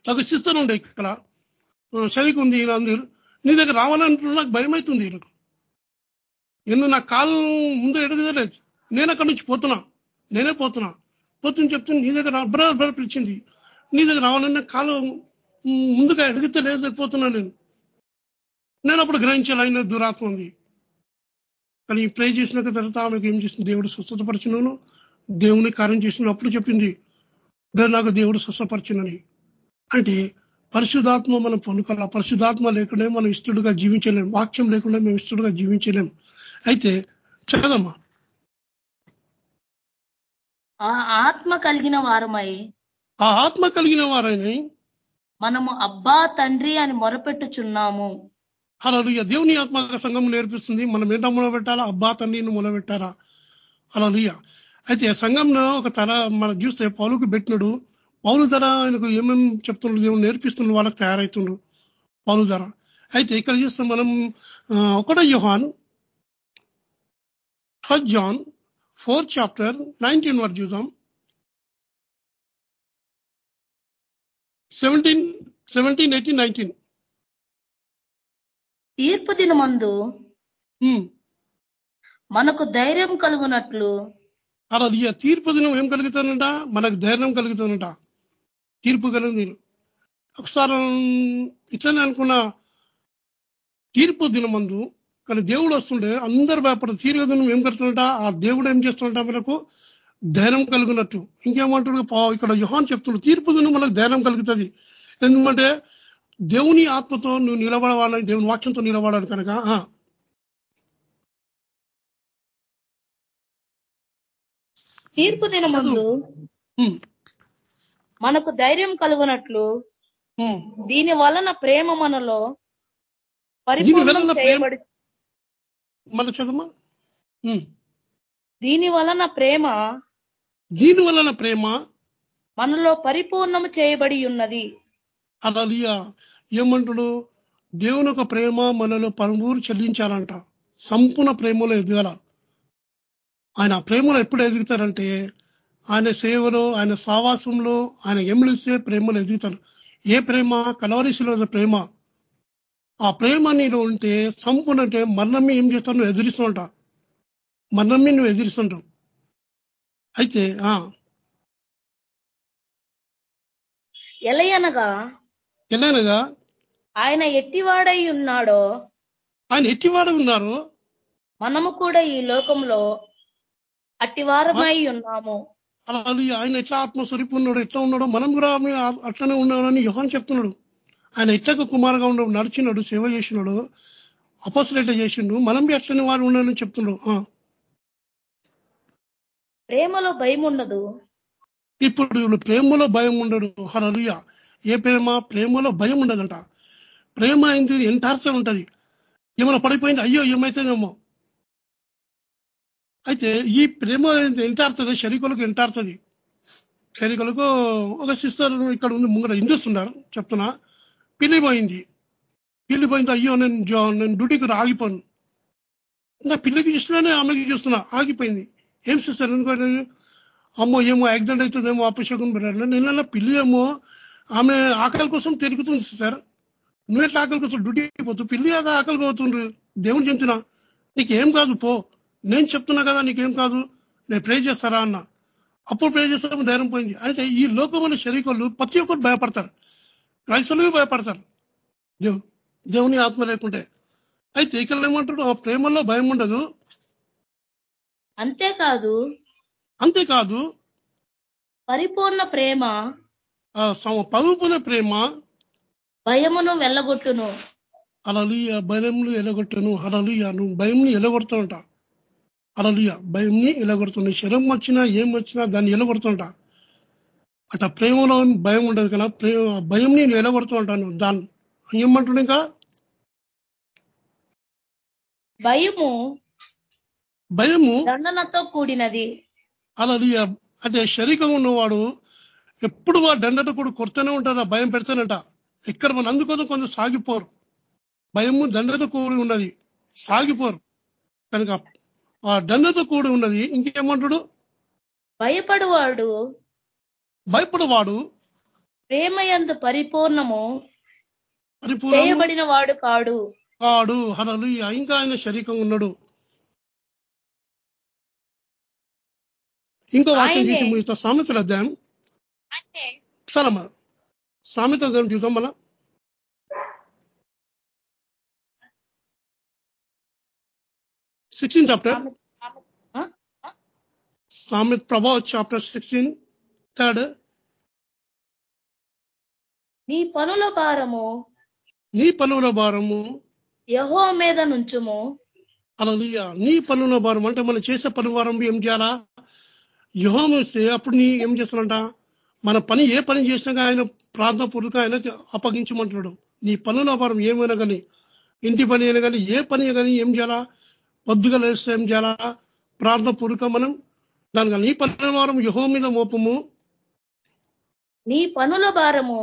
నాకు సిస్టర్ ఉండే ఇక్కడ. శరీకు ఉంది. అందరు నీ దగ్గర రావాలంటున్నా నాకు భయం అవుతుంది ఈయనకు. నిన్ను నా కాలు ముందు ఎడగలేదు నేను అక్కడి నుంచి పోతున్నా. నేనే పోతున్నా. పోతుంది చెప్తుంది నీ దగ్గర బ్రదర్ బ్రదర్ పిలిచింది. నీ దగ్గర రావాలన్నా కాలు ముందుగా ఎడిగితే లేకపోతున్నా నేను. నేను అప్పుడు గ్రహించాలి ఆయన దురాత్మ ఉంది. కానీ ప్రే చేసిన తర్వాత ఆమెకు ఏం చేసింది? దేవుడు స్వస్థతపరిచినను దేవుని కార్యం చేసిన అప్పుడు చెప్పింది నాకు దేవుడు స్వస్థపరిచినని. అంటే పరిశుధాత్మ మనం పొనుకోవాలి పరిశుధాత్మ లేకుండా మనం ఇష్టడుగా జీవించలేం. వాక్యం లేకుండా మేము ఇష్టడుగా జీవించలేం. అయితే చదమ్మా ఆ ఆత్మ కలిగిన వారమై ఆ ఆత్మ కలిగిన వారని మనము అబ్బా తండ్రి అని మొరపెట్టుచున్నాము. అలా దేవుని ఆత్మ సంఘం నేర్పిస్తుంది మనం ఏంటో మొదలుపెట్టాలా అబ్బా తండ్రిని మొదలుపెట్టారా అలా అయితే సంఘంలో ఒక తర మనం చూస్తే పౌలుకు పెట్టినడు. పౌలు ధర ఆయనకు ఏమేమి చెప్తున్నాడు దేవుడు నేర్పిస్తున్నాడు వాళ్ళకి తయారవుతుండ్రు పౌలు ధర. అయితే ఇక్కడ చూస్తే మనం ఒకటో Yohan first John fourth chapter nineteen వరకు చూద్దాం. Seventeen seventeen eighteen nineteen. తీర్పు దినమందు మనకు ధైర్యం కలుగునట్లు అలా తీర్పు దినం ఏం కలుగుతానంట మనకు ధైర్యం కలుగుతానంట తీర్పు కలిగింది ఒకసారి ఇట్లనే అనుకున్న తీర్పు దినమందు కానీ దేవుడు వస్తుండే అందరు భయపడదు తీర్పు దినం ఏం కడుతుంట ఆ దేవుడు ఏం చేస్తుంట మనకు? ధైర్యం కలిగినట్టు. ఇంకేమంటాడు ఇక్కడ యుహాన్ చెప్తున్నాడు తీర్పు దినం మనకు ధైర్యం కలుగుతుంది. ఎందుకంటే దేవుని ఆత్మతో నువ్వు నిలబడవాలని దేవుని వాక్యంతో నిలబడాలి కనుక తీర్పు దినమందు మనకు ధైర్యం కలుగునట్లు దీని వలన ప్రేమ మనలో పరిపూర్ణం చేయబడి చదమ్మా దీని వలన ప్రేమ దీని వలన ప్రేమ మనలో పరిపూర్ణము చేయబడి ఉన్నది. అలా ఏమంటాడు? దేవుని ఒక ప్రేమ మనలో పరుమూరు చెల్లించాలంట. సంపూర్ణ ప్రేమలో ఎదగల. ఆయన ప్రేమలో ఎప్పుడు ఎదుగుతారంటే ఆయన సేవలో ఆయన సావాసంలో ఆయన ఎమిలిస్తే ప్రేమలు ఎదుగుతారు. ఏ ప్రేమ? కలవరిశిలో ప్రేమ. ఆ ప్రేమ నీలో ఉంటే సంపూర్ణ అంటే మరణమి ఏం చేస్తావు? నువ్వు ఎదిరిస్తుంట మరణమి నువ్వు ఎదిరిస్తుంటావు. అయితే ఎలయనగా? ఎలయనగా? ఆయన ఎట్టివాడై ఉన్నాడో? ఆయన ఎట్టివాడ ఉన్నారు? మనము కూడా ఈ లోకంలో అట్టివారమై ఉన్నాము. అలా ఆయన ఎట్లా ఆత్మస్వరూపు ఉన్నాడు ఎట్లా ఉన్నాడో మనం కూడా అట్లనే ఉన్నాడని యుహాన్ చెప్తున్నాడు. ఆయన ఎట్లకు కుమారుగా ఉన్నాడు నడిచినాడు సేవ చేసినాడు అపసలేట చేసిండు. మనం ఎట్లనే వాడు ఉన్నాడని చెప్తున్నాడు. ప్రేమలో భయం ఉండదు. ఇప్పుడు ప్రేమలో భయం ఉండడు. హరలియ ఏ ప్రేమ? ప్రేమలో భయం ఉండదంట. ప్రేమ అయింది ఎంటార్చం ఉంటది. ఏమైనా పడిపోయింది? అయ్యో ఏమైతుందేమో. అయితే ఈ ప్రేమ ఎంటాడుతుంది శరీకులకు ఎంటాడుతుంది. శరీకులకు ఒక సిస్టర్ ఇక్కడ ఉంది ముంగడ హిందూస్ ఉన్నారు చెప్తున్నా. పిల్లిపోయింది పిల్లిపోయింది అయ్యో నేను నేను డ్యూటీకి ఆగిపోను. నా పిల్లికి చూస్తున్నానే ఆమెకి చూస్తున్నా ఆగిపోయింది. ఏం సిస్టర్ ఎందుకంటే అమ్మో ఏమో యాక్సిడెంట్ అవుతుందేమో అపశకం పెట్టారు నేను పిల్లి ఏమో ఆమె ఆకలి కోసం తిరుగుతుంది సార్ నువ్వు ఎట్లా ఆకలి కోసం డ్యూటీ పోతు పిల్లి అదా ఆకలి పోతుండ్రు. దేవుని చెంతున. నీకేం కాదు పో. నేను చెప్తున్నా కదా నీకేం కాదు నేను ప్రే చేస్తారా అన్న. అప్పుడు ప్రే చేస్తాము ధైర్యం పోయింది. అంటే ఈ లోకమైన శరీరాలు ప్రతి ఒక్కరు భయపడతారు. క్రైస్తవులు భయపడతారు. దేవు దేవుని ఆత్మ లేకుంటే. అయితే ఇక్కడ ఏమంటాడు? ఆ ప్రేమలో భయం ఉండదు. అంతేకాదు అంతేకాదు పరిపూర్ణ ప్రేమ పరిపూర్ణ ప్రేమ భయమును వెళ్ళగొట్టును అలలియ భయములు ఎలగొట్టును అలలియ నువ్వు భయంని ఎలగొడుతుంట అలలియ. భయంని ఎలగొడుతుంది. శరం వచ్చినా ఏం వచ్చినా దాన్ని ఎలగొడుతుంట. అట్లా ప్రేమలో భయం ఉండదు కదా. ప్రేమ భయం నేను ఎలగొడుతూ ఉంటాను దాన్ని ఏమంటున్నా ఇంకా? భయము భయము దండనతో కూడినది. అలా అంటే శరీరంగా ఉన్నవాడు ఎప్పుడు ఆ దండట కూడా కొడుతూనే ఉంటారు భయం పెడతానంట. ఎక్కడ మన అందుకోసం కొంచెం సాగిపోరు. భయము దండతో కూడి ఉన్నది సాగిపోరు. కనుక ఆ దండతో కూడి ఉన్నది. ఇంకేమంటాడు? భయపడువాడు. భయపడవాడు. ప్రేమయందు పరిపూర్ణము పరిపూర్ణ చేయబడిన వాడు కాడు. కాడు. హలలు ఇంకా ఆయన శరీరం ఉన్నాడు. ఇంకో వాక్యం. చూసి ముగిస్తా. సామెతల అధ్యాయం. సలమా సామెత చూద్దాం మన సిక్స్టీన్ చాప్టర్? సామెత్ ప్రభావ్ చాప్టర్ సిక్స్టీన్ థర్డ్ నీ పనుల భారము నీ పనుల భారము యహో మీద నుంచుము. అలా నీ పనుల భారం అంటే మనం చేసే పని వారం ఏం చేయాలా? యుహం వస్తే అప్పుడు నీ ఏం చేస్తానంట మన పని ఏ పని చేసినా ఆయన ప్రార్థన పూర్వక ఆయన అప్పగించమంటున్నాడు. నీ పనుల భారం ఏమైనా కానీ ఇంటి పని అయినా కానీ ఏ పని కానీ ఏం చేయాలా? పొద్దుగా లేస్తే ఏం చేయాలా? ప్రార్థన పూర్వక మనం దానికి నీ పనుల వారం యుహం మీద మోపము. నీ పనుల భారము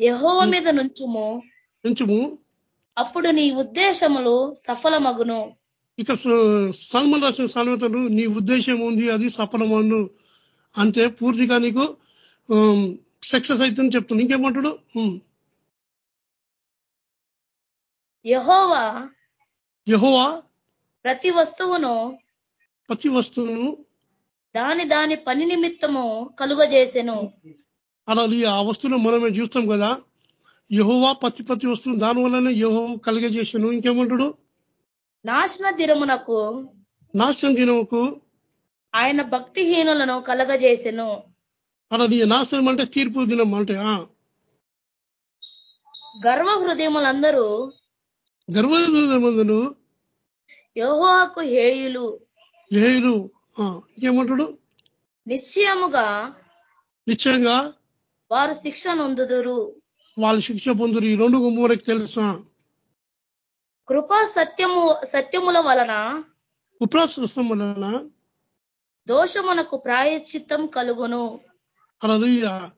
యహో మీద నుంచుము. పెంచుము అప్పుడు నీ ఉద్దేశములు సఫలమగును. ఇక సల్మన్ రాసిన సాల్వతలు నీ ఉద్దేశం ఉంది అది సఫలమను అంతే పూర్తిగా నీకు సక్సెస్ అవుతుందని చెప్తుంది. ఇంకేమంటాడు. యహోవా యెహోవా ప్రతి వస్తువును ప్రతి వస్తువును దాని దాని పని నిమిత్తము కలుగజేసెను. అలా ఆ వస్తువును మనమే చూస్తాం కదా యహోవా ప్రతి ప్రతి వస్తువు దాని వల్లనే యహో కలిగజేసాను. ఇంకేమంటాడు? నాశన దిరమునకు నాశనం దినముకు ఆయన భక్తిహీనులను కలగజేసెను. అలా నాశనం అంటే తీర్పు దినం అంటే గర్వ హృదయములందరూ గర్వమందును యహోవాకు హేయులు. ఏలు ఇంకేమంటాడు? నిశ్చయముగా నిశ్చయంగా వారు శిక్ష నొందుదురు. వాళ్ళ శిక్ష పొందురు ఈ రెండు గుమ్మూరకి తెలుసా? కృపా సత్యము సత్యముల వలన ఉప్రాసం వలన దోషమునకు ప్రాయశ్చిత్తం కలుగును. అలా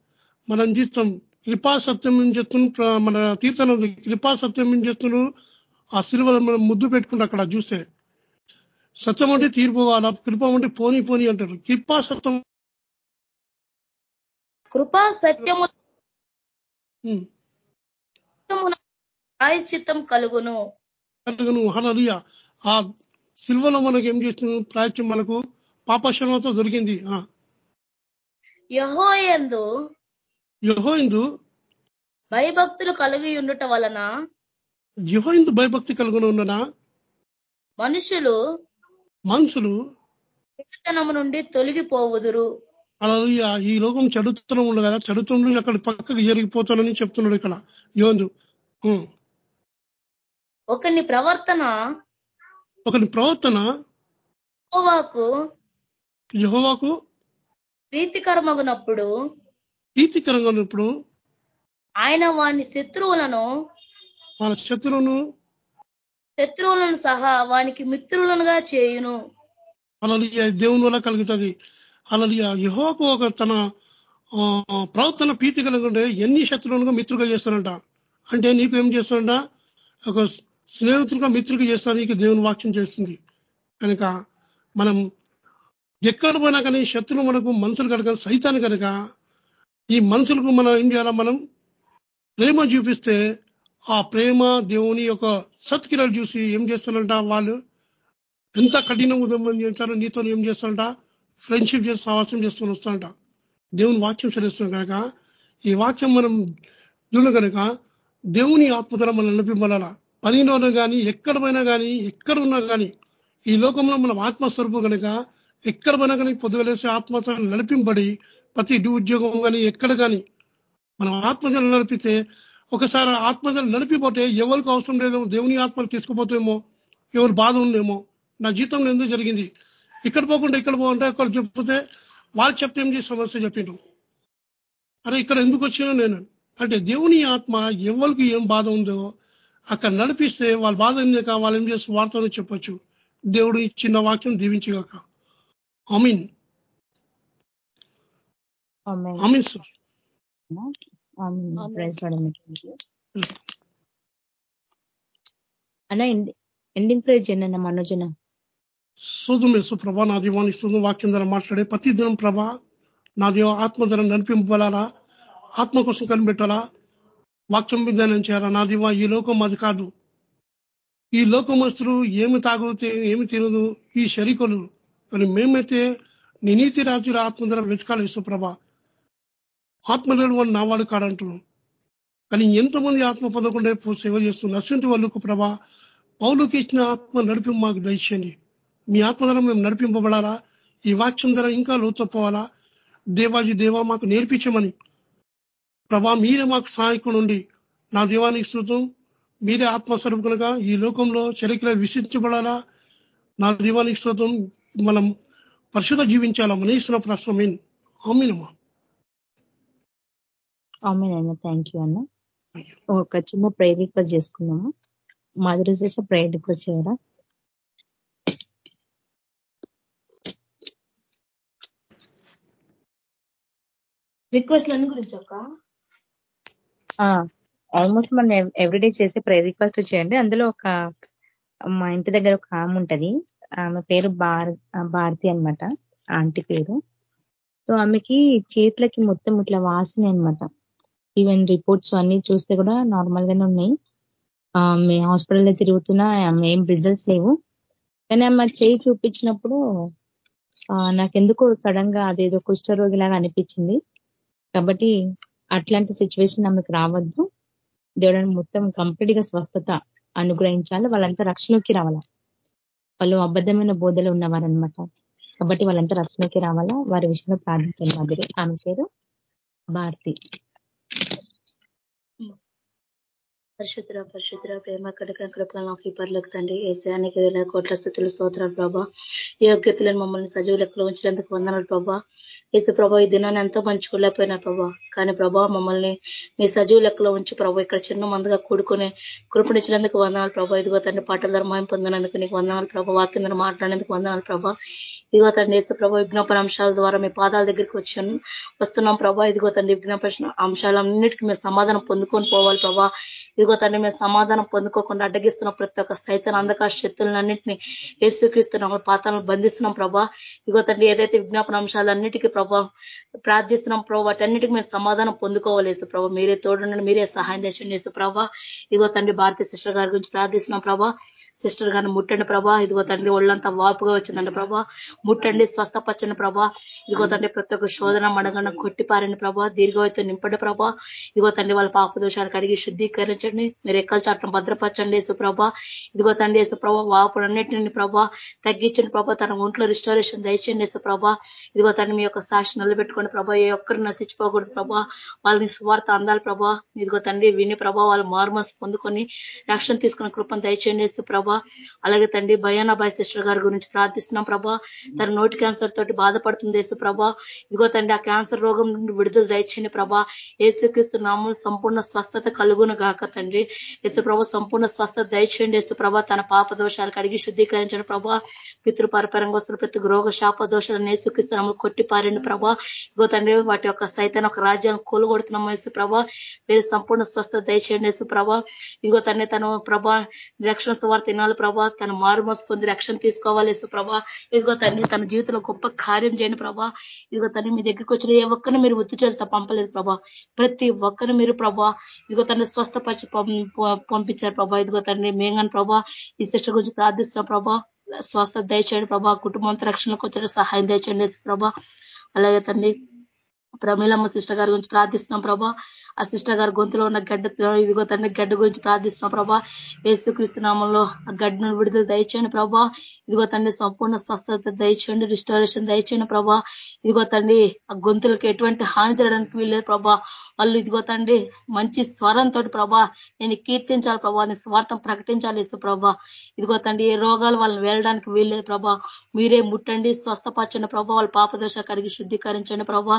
మనం తీస్తాం కృపా సత్యం ఏం చేస్తున్నాం మన తీర్థన కృపా సత్యం ఏం చేస్తున్నాం ఆ సిలువలో మనం ముద్దు పెట్టుకుంటే అక్కడ చూస్తే సత్యం అంటే తీర్పు కావాలా కృప అంటే పోనీ పోనీ అంటారు. కృపా సత్యం. కృపా సత్యము ప్రాయశ్చిత్తం కలుగును. కలుగును. హలలియ ఆ సిల్వలో మనకు ఏం చేస్తున్నాం ప్రాచ్యం మనకు పాపశరణతో దొరికింది. ఆ. యహోయందు యహోయిందు భయభక్తులు కలిగి ఉండుట వలన యహోయిందు భయభక్తి కలుగును ఉన్ననా? మనుషులు మనుషులు చెడుతనము నుండి తొలగిపోవుదురు. అలలియ ఈ లోకం చెడుతూనే ఉండదు కదా? చెడుతుండే అక్కడ పక్కకి జరిగిపోతానని చెప్తున్నాడు ఇక్కడ. యోందు ఉమ్. ఒకని ప్రవర్తన ఒకని ప్రవర్తన యెహోవాకు యహోవాకు ప్రీతికరమగునప్పుడు ప్రీతికరంగా ఉన్నప్పుడు ఆయన వాని శత్రువులను వాళ్ళ శత్రువును శత్రువులను సహా వానికి మిత్రులనుగా చేయును. అలలియ దేవుని వల్ల కలుగుతుంది. అలలియ యహోకు ఒక తన ప్రవర్తన ప్రీతి కలుగుంటే ఎన్ని శత్రువులుగా మిత్రుగా చేస్తానంట అంటే నీకు ఏం చేస్తాడంట? ఒక స్నేహితులుగా మిత్రుగా చేస్తా నీకు దేవుని వాక్యం చేస్తుంది. కనుక మనం ఎక్కడ పోయినా కానీ శత్రువు మనకు మనుషులు కనుక సైతాన్ని కనుక ఈ మనుషులకు మనం ఏం చేయాలా? మనం ప్రేమ చూపిస్తే ఆ ప్రేమ దేవుని యొక్క సత్కిరాలు చూసి ఏం చేస్తారంట వాళ్ళు? ఎంత కఠిన ఉదయం చేస్తారో నీతో ఏం చేస్తారంట? ఫ్రెండ్షిప్ చేసి సహవాసం చేసుకొని వస్తారంట. దేవుని వాక్యం చదివిస్తున్నాం కనుక ఈ వాక్యం మనం చూడ కనుక దేవుని ఆత్మతల మనం నడిపించాల పనిలోనే కానీ ఎక్కడమైనా కానీ ఎక్కడ ఉన్నా కానీ ఈ లోకంలో మనం ఆత్మస్వరూపం కనుక ఎక్కడ పోయినా కానీ పొద్దుగలేసి ఆత్మత నడిపింపబడి ప్రతి ఉద్యోగం కానీ ఎక్కడ కానీ మనం ఆత్మజనం నడిపితే ఒకసారి ఆత్మజలు నడిపిపోతే ఎవరికి అవసరం లేదేమో దేవుని ఆత్మలు తీసుకుపోతేమో ఎవరు బాధ ఉందేమో నా జీతంలో ఎందుకు జరిగింది? ఇక్కడ పోకుండా ఇక్కడ పోకుంటే ఒకరు చెప్తే వాళ్ళు చెప్తే ఏం చేసి సమస్య చెప్పిండ్రు అరే ఇక్కడ ఎందుకు వచ్చినా నేను? అంటే దేవుని ఆత్మ ఎవరికి ఏం బాధ ఉందో అక్కడ నడిపిస్తే వాళ్ళ బాధ ఏంది వాళ్ళు ఏం చేస్తూ వార్తలు చెప్పొచ్చు. దేవుడు చిన్న వాక్యం దీవించగాక. అమీన్ అమీన్ సార్. అన్న ఎండింగ్ ప్రైజ్ చేయండి మనోజన? శోధం యేసు ప్రభా నా దీవాన్ని శోధం వాక్యం ద్వారా మాట్లాడే ప్రతి దినం ప్రభా నా దేవ ఆత్మ ధర నడిపింపాలా ఆత్మ కోసం కనిపెట్టాలా వాక్యం విధానం చేయాలా? నా దివా ఈ లోకం అది కాదు. ఈ లోకమస్తులు ఏమి తాగుతే ఏమి తినదు? ఈ శరీకులు కానీ మేమైతే నినీతి రాజుల ఆత్మ ధర వెతకాలి యేసుప్రభ ఆత్మ నిలవని నా వాడు కాడంటున్నాం కానీ ఎంతమంది ఆత్మ పొందకుండా సేవ చేస్తున్నారు. అసంటి వాళ్ళకు ప్రభా పౌలుకి ఇచ్చిన ఆత్మ నడిపి మాకు దయచేయండి. మీ ఆత్మ ద్వారా మేము నడిపింపబడాలా? ఈ వాక్యం ద్వారా ఇంకా లోతపోవాలా దేవాజీ దేవా మాకు నేర్పించమని. ప్రభా మీరే మాకు సహాయకుడు నా దేవానికి శృతం మీరే ఆత్మస్వరూపులుగా ఈ లోకంలో చరిత్ర విశించబడాలా నా దీవానికి శృతం మనం పరిశుద్ధ జీవించాలా? మనీసిన ప్రశ్న మీన్ ఆమెనమ్మా ఆమెనన్నా థ్యాంక్ యూ అన్న. ఒక చిన్న ప్రేయర్ రిక్వెస్ట్ చేసుకున్నాము. మాధురి చేసే ప్రేయర్ రిక్వెస్ట్ చేయరా? రిక్వెస్ట్లన్నీ గురించి ఒక? ఆల్మోస్ట్ మనం ఎవ్రీడే చేసే ప్రేయర్ రిక్వెస్ట్ చేయండి. అందులో ఒక మా ఇంటి దగ్గర ఒక ఆమె ఉంటది. ఆమె పేరు భారతి అనమాట ఆంటీ పేరు. సో ఆమెకి చేతులకి మొత్తం ఇట్లా వాసన అనమాట ఈవెన్ రిపోర్ట్స్ అన్ని చూస్తే కూడా నార్మల్ గానే ఉన్నాయి. ఆమె హాస్పిటల్లో తిరుగుతున్నా ఆమె ఏం రిజల్ట్స్ లేవు. కానీ ఆమె చేయి చూపించినప్పుడు నాకెందుకు సడన్గా అదేదో కుష్ఠరోగిలాగా అనిపించింది. కాబట్టి అట్లాంటి సిచ్యువేషన్ ఆమెకు రావద్దు. దేవుడు మొత్తం కంప్లీట్గా స్వస్థత అనుగ్రహించాలి. వాళ్ళంతా రక్షణకి రావాలా? వాళ్ళు అబద్ధమైన బోధలు ఉన్నవారనమాట కాబట్టి వాళ్ళంతా రక్షణకి రావాలా? వారి విషయంలో ప్రార్థించండి. మాదిరి ఆమె పేరు భారతి. పరిశుద్ర పరిశుద్ర ప్రేమ కడక కృపలను పర్లకు తండ్రి. ఏసానికి వేల కోట్ల స్థితులు స్తోత్రాలు ప్రభా. యోగ్యతలను మమ్మల్ని సజీవులకు ఉంచినందుకు వందనాలు ప్రభా. ఏసు ప్రభా ఈ దినాన్ని ఎంతో పంచుకోలేకపోయినా ప్రభా. కానీ ప్రభా మమ్మల్ని మీ సజీవ లెక్కలో ఉంచి ప్రభా ఇక్కడ చిన్న మందుగా కూడుకుని కృపణించినందుకు వందనాలు ప్రభా. ఇదిగో తండ్రి పాటల ధర్మాయం పొందినందుకు నీకు వందనాలు ప్రభా. వాక్యం మాట్లాడేందుకు వందనాలు ప్రభా. ఇదిగో తండ్రి ఏసు ప్రభా విజ్ఞాపన అంశాల ద్వారా మీ పాదాల దగ్గరికి వచ్చాను. వస్తున్నాం ప్రభా. ఇదిగో తండ్రి విజ్ఞాపన అంశాలన్నిటికీ మేము సమాధానం పొందుకొని పోవాలి ప్రభా. ఇదిగో తండ్రి మేము సమాధానం పొందుకోకుండా అడ్డగిస్తున్న ప్రతి ఒక్క సైతం అంధకార శక్తులన్నింటినీ ఏసుక్రీస్తున్నాం పాతాలను బంధిస్తున్నాం ప్రభా. ఇదిగో తండ్రి ఏదైతే విజ్ఞాపన అంశాలన్నిటికీ ప్రభా. ప్రార్థిస్తున్నాం ప్రభావ వాటన్నిటికీ మేము సమాధానం పొందుకోవాలేసు ప్రభావ ప్రభా. మీరే తోడుండండి మీరే సహాయం చేసండి వేసు ప్రభా. ఇదిగో తండ్రి భారతీయ శిష్యుల గారి గురించి ప్రార్థిస్తున్నాం ప్రభా. సిస్టర్ గారిని ముట్టండి ప్రభా. ఇదిగో తండ్రి ఒళ్ళంతా వాపుగా వచ్చిందండి ప్రభా. ముట్టండి స్వస్థపచ్చండి ప్రభా. ఇదిగో తండ్రి ప్రతి ఒక్క శోధన మడగన్న కొట్టిపారండి ప్రభా. దీర్ఘవైతే నింపండి ప్రభా. ఇదిగో తండ్రి వాళ్ళ పాప దోషాలు కడిగి శుద్ధీకరించండి. మీరు ఎక్కల చాటం భద్రపరచండి ప్రభా. ఇదిగో తండ్రి యేసుప్రభ వాపులన్నింటిని ప్రభా తగ్గించండి ప్రభా. తన ఒంట్లో రిస్టోరేషన్ దయచేయండి ప్రభా. ఇదిగో తండ్రి మీ యొక్క సాక్షి నిలబెట్టుకోండి ప్రభా. ఏ ఒక్కరు నశించుకోకూడదు ప్రభా. వాళ్ళని స్వార్థ అందాలి ప్రభా. ఇదిగో తండ్రి విని ప్రభా. వాళ్ళు మార్మస్ పొందుకొని రక్షణ తీసుకున్న కృపను దయచేయండి ప్రభా. ప్రభా. అలాగే తండ్రి భయానాభాయ్ సిస్టర్ గారి గురించి ప్రార్థిస్తున్నాం ప్రభా. తన నోటి క్యాన్సర్ తోటి బాధపడుతుంది యేసు ప్రభా. ఇదిగో తండ్రి ఆ క్యాన్సర్ రోగం నుండి విడుదల దయచండి ప్రభా. ఏసుక్రీస్తున్నాము సంపూర్ణ స్వస్థత కలుగును గాక తండ్రి. యేసు ప్రభా సంపూర్ణ స్వస్థత దయచేయండి యేసు ప్రభా. తన పాప దోషాలు కడిగి శుద్ధీకరించండి ప్రభా. పితృపరపరంగా వస్తున్న ప్రతి రోగ శాప దోషాలను ఏసుక్రీస్తున్నాము కొట్టిపారండి ప్రభా. ఇగో తండ్రి వాటి యొక్క సైతాన్ ఒక రాజ్యాన్ని కోలుగొడుతున్నాము యేసు ప్రభా. మీరు సంపూర్ణ స్వస్థత దయచేయండి యేసు ప్రభా. ఇదిగో తండ్రి తను ప్రభా నిరక్షణ సువార్త దినాలు ప్రభా తన మారుమోసు పొంది రక్షణ తీసుకోవాలి ప్రభా. ఇదిగో తండ్రి తన జీవితంలో గొప్ప కార్యం చేయండి ప్రభా. ఇదిగో తండ్రి మీ దగ్గరికి వచ్చిన ఏ ఒక్కరిని మీరు ఉత్తి చేత పంపలేదు ప్రభా. ప్రతి ఒక్కరిని మీరు ప్రభా ఇదిగో తండ్రి స్వస్థపరిచి పంపించారు ప్రభా. ఇదిగో తండ్రి మేఘన్ ప్రభా ఈ శిష్ట గురించి ప్రార్థిస్తున్న ప్రభా. స్వస్థ దయచేయండి ప్రభా. కుటుంబంతో రక్షణకు వచ్చిన సహాయం దయచేయండి ప్రభా. అలాగే తండ్రి ప్రమీలమ్మ సిస్టర్ గారి గురించి ప్రార్థిస్తున్నాం ప్రభా. ఆ సిస్టర్ గారి గొంతులో ఉన్న గడ్డ ఇదిగో తండ్రి గడ్డ గురించి ప్రార్థిస్తున్నాం ప్రభా. ఏసుక్రీస్తునామంలో ఆ గడ్డను విడుదల దయచేయండి ప్రభా. ఇదిగో తండ్రి సంపూర్ణ స్వస్థత దయచేయండి రిస్టోరేషన్ దయచేయండి ప్రభా. ఇదిగో తండ్రి ఆ గొంతులకు ఎటువంటి హాని జరగడానికి వీల్లేదు ప్రభా. వాళ్ళు ఇదిగో తండ్రి మంచి స్వరంతో ప్రభా నేను కీర్తించాలి ప్రభా నీ స్వార్థం ప్రకటించాలి ఇసు ప్రభా. ఇదిగో తండ్రి ఏ రోగాలు వాళ్ళని వెళ్ళడానికి వీల్లేదు ప్రభా. మీరే ముట్టండి స్వస్థపరచండి ప్రభా. వాళ్ళ పాపదోష కడిగి శుద్ధీకరించండి ప్రభా.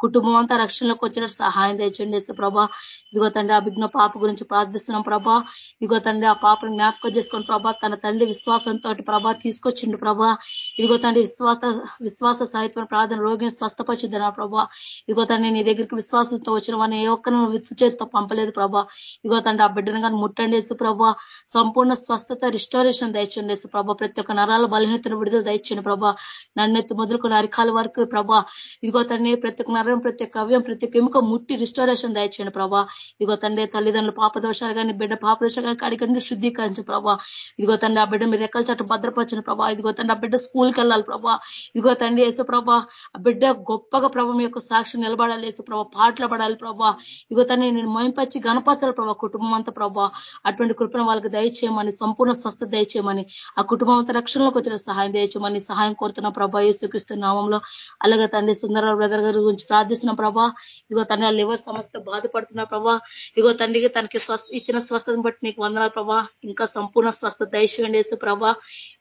కుటుంబం అంతా రక్షణలోకి వచ్చినట్టు సహాయం తెచ్చండి ప్రభా. ఇదిగో తండ్రి అభిజ్ఞ పాప గురించి ప్రార్థిస్తున్నాం ప్రభా. ఇదిగో తండ్రి ఆ పాపను జ్ఞాపకం చేసుకుని ప్రభా తన తండ్రి విశ్వాసంతో ప్రభా తీసుకొచ్చిండు ప్రభా. ఇదిగో తండ్రి విశ్వాస విశ్వాస సాహిత్యం ప్రార్థన రోగిని స్వస్థపరిచిద్ది నా ప్రభా. ఇదిగో తండ్రి నీ దగ్గరికి విశ్వాసంతో వచ్చిన వాడిని ఏ ఒక్కరిని విత్తు చేస్తూ పంపలేదు ప్రభా. ఇదిగో తండ్రి ఆ బిడ్డను కానీ ముట్టండి వేసు ప్రభా. సంపూర్ణ స్వస్థత రిస్టోరేషన్ దయచండి వేసు ప్రభా. ప్రతి ఒక్క నరాల బలహీనతను విడుదల దయచండి ప్రభా. నన్నెత్తి మొదలుకున్న అరికాల వరకు ప్రభా. ఇదిగో తండ్రి ప్రతి ఒక్క నరం ప్రతి ఒక్క అవ్యం ప్రతి ఒక్క ఎముక ముట్టి రిస్టోరేషన్ దయచేయండి ప్రభా. ఇదిగో తండ్రి తల్లిదండ్రులు పాపదోషాలు కానీ బిడ్డ పాపదోషాలు కానీ అడిగండి శుద్ధీకరించు ప్రభా. ఇదిగో తండ్రి ఆ బిడ్డ మీరు రెక్కల చట్టు భద్రపరచండి ప్రభా. ఇదిగో తండ్రి ఆ బిడ్డ స్కూల్కి వెళ్ళాలి ప్రభా. ఇదిగో తండ్రి వేసే ప్రభా ఆ బిడ్డ గొప్పగా ప్రభా మీ యొక్క సాక్షి నిలబడాలి వేసే ప్రభా. పాటలు పడాలి ప్రభా. ఇదిగో తండ్రి నేను మోయింపచ్చి గణపరచాలి ప్రభా కుటుంబం అంతా ప్రభా. అటువంటి కృపను వాళ్ళకి దయచేయమని సంపూర్ణ స్వస్థ దయచేయమని ఆ కుటుంబం అంతా రక్షణలోకి వచ్చిన సహాయం దయచేయమని సహాయం కోరుతున్న ప్రభా యేసుక్రీస్తు నామంలో. అలాగే తండ్రి సుందర బ్రదర్ గారి గురించి ప్రార్థిస్తున్న ప్రభా. ఇదిగో తండ్రి లివర్ సమస్య బాధపడుతున్న ప్రభా. ఇదిగో తండ్రికి తనకి స్వస్థ ఇచ్చిన స్వస్థతను బట్టి నీకు వందనాలు ప్రభా. ఇంకా సంపూర్ణ స్వస్థ దయచేయండి వేసు ప్రభా.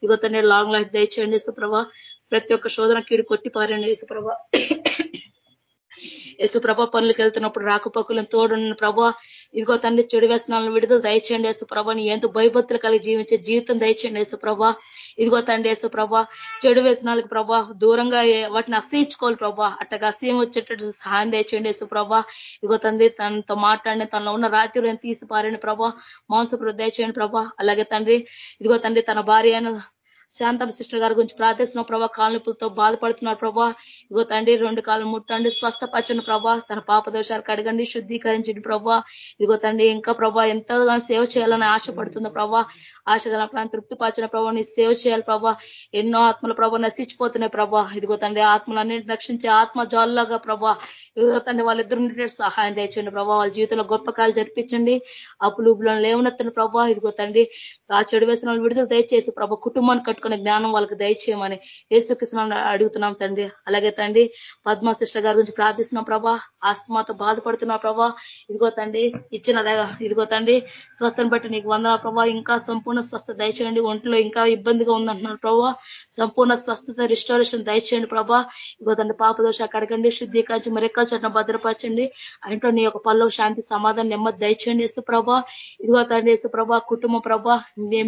ఇదిగో తండ్రి లాంగ్ లైఫ్ దయచేయండి వేసు ప్రభా. ప్రతి ఒక్క శోధన కీడు కొట్టి పారండి వేసు ప్రభా. యేసు ప్రభా పనులకు వెళ్తున్నప్పుడు రాకపోకలను తోడున్న ప్రభా. ఇదిగో తండ్రి చెడు వ్యసనాలను విడుదల దయచేయండి వేసు ప్రభా. నీ ఎంతో భయభక్తులు కలిగి జీవించే జీవితం దయచేయండి వేసు ప్రభా. ఇదిగో తండ్రి వేసు ప్రభా చెడు వ్యసనాలకు ప్రభా దూరంగా వాటిని అసహించుకోవాలి ప్రభా. అట్టగా అసహ్యం వచ్చేటట్టు సహాయం దయచేయండి యేసు ప్రభా. ఇదిగో తండ్రి తనతో మాట్లాడిన తనలో ఉన్న రాత్రి తీసిపారని ప్రభా. మాంసపు దయచేయండి ప్రభా. అలాగే తండ్రి ఇదిగో తండ్రి తన భార్య శాంతం సిస్టర్ గారి గురించి ప్రార్థిస్తున్నాం ప్రభా. కాలనొప్పులతో బాధపడుతున్నారు ప్రభా. ఇగో తండ్రి రెండు కాలు ముట్టండి స్వస్థపచ్చని ప్రభా. తన పాప దోషాలు కడగండి శుద్ధీకరించండి ప్రభా. ఇదిగో తండ్రి ఇంకా ప్రభా ఎంతగా సేవ చేయాలని ఆశపడుతుంది ప్రభా. తన ప్రాంతం తృప్తిపరచిన ప్రభా. నీ సేవ చేయాలి ప్రభా. ఎన్నో ఆత్మల ప్రభా నశించిపోతున్నాయి ప్రభా. ఇదిగో తండ్రి ఆత్మలన్నింటిని రక్షించే ఆత్మ జాలులాగా ప్రభా. ఇదిగో తండ్రి వాళ్ళిద్దరు సహాయం తెచ్చండి ప్రభా. వాళ్ళ జీవితంలో గొప్ప కాలు జరిపించండి. అప్పులు లేవనెత్తని ప్రభా. ఇదిగో తండ్రి ఆ చెడు వేసిన విడుదల దయచేసి ప్రభా. కుటుంబాన్ని పట్టుకునే జ్ఞానం వాళ్ళకి దయచేయమని ఏసుకృష్ణ అడుగుతున్నాం తండ్రి. అలాగే తండ్రి పద్మా సిస్టర్ గారి గురించి ప్రార్థిస్తున్నాం ప్రభా. ఆస్తమాతో బాధపడుతున్నా ప్రభా. ఇదిగో తండ్రి ఇచ్చిన ఇదిగో తండ్రి స్వస్థను బట్టి నీకు వందన ప్రభా. ఇంకా సంపూర్ణ స్వస్థ దయచేయండి. ఒంట్లో ఇంకా ఇబ్బందిగా ఉందంటున్నారు ప్రభా. సంపూర్ణ స్వస్థత రిస్టారేషన్ దయచేయండి ప్రభా. ఇదిగో తండ్రి పాపదోష కడగండి శుద్ధీకరించి మరెక్కల చట్టం భద్రపరచండి. ఇంట్లో నీ యొక్క పల్లో శాంతి సమాధానం నెమ్మది దయచేయండి యేసు ప్రభా ఇదిగో తండ్రి యేసు ప్రభా కుటుంబ ప్రభా.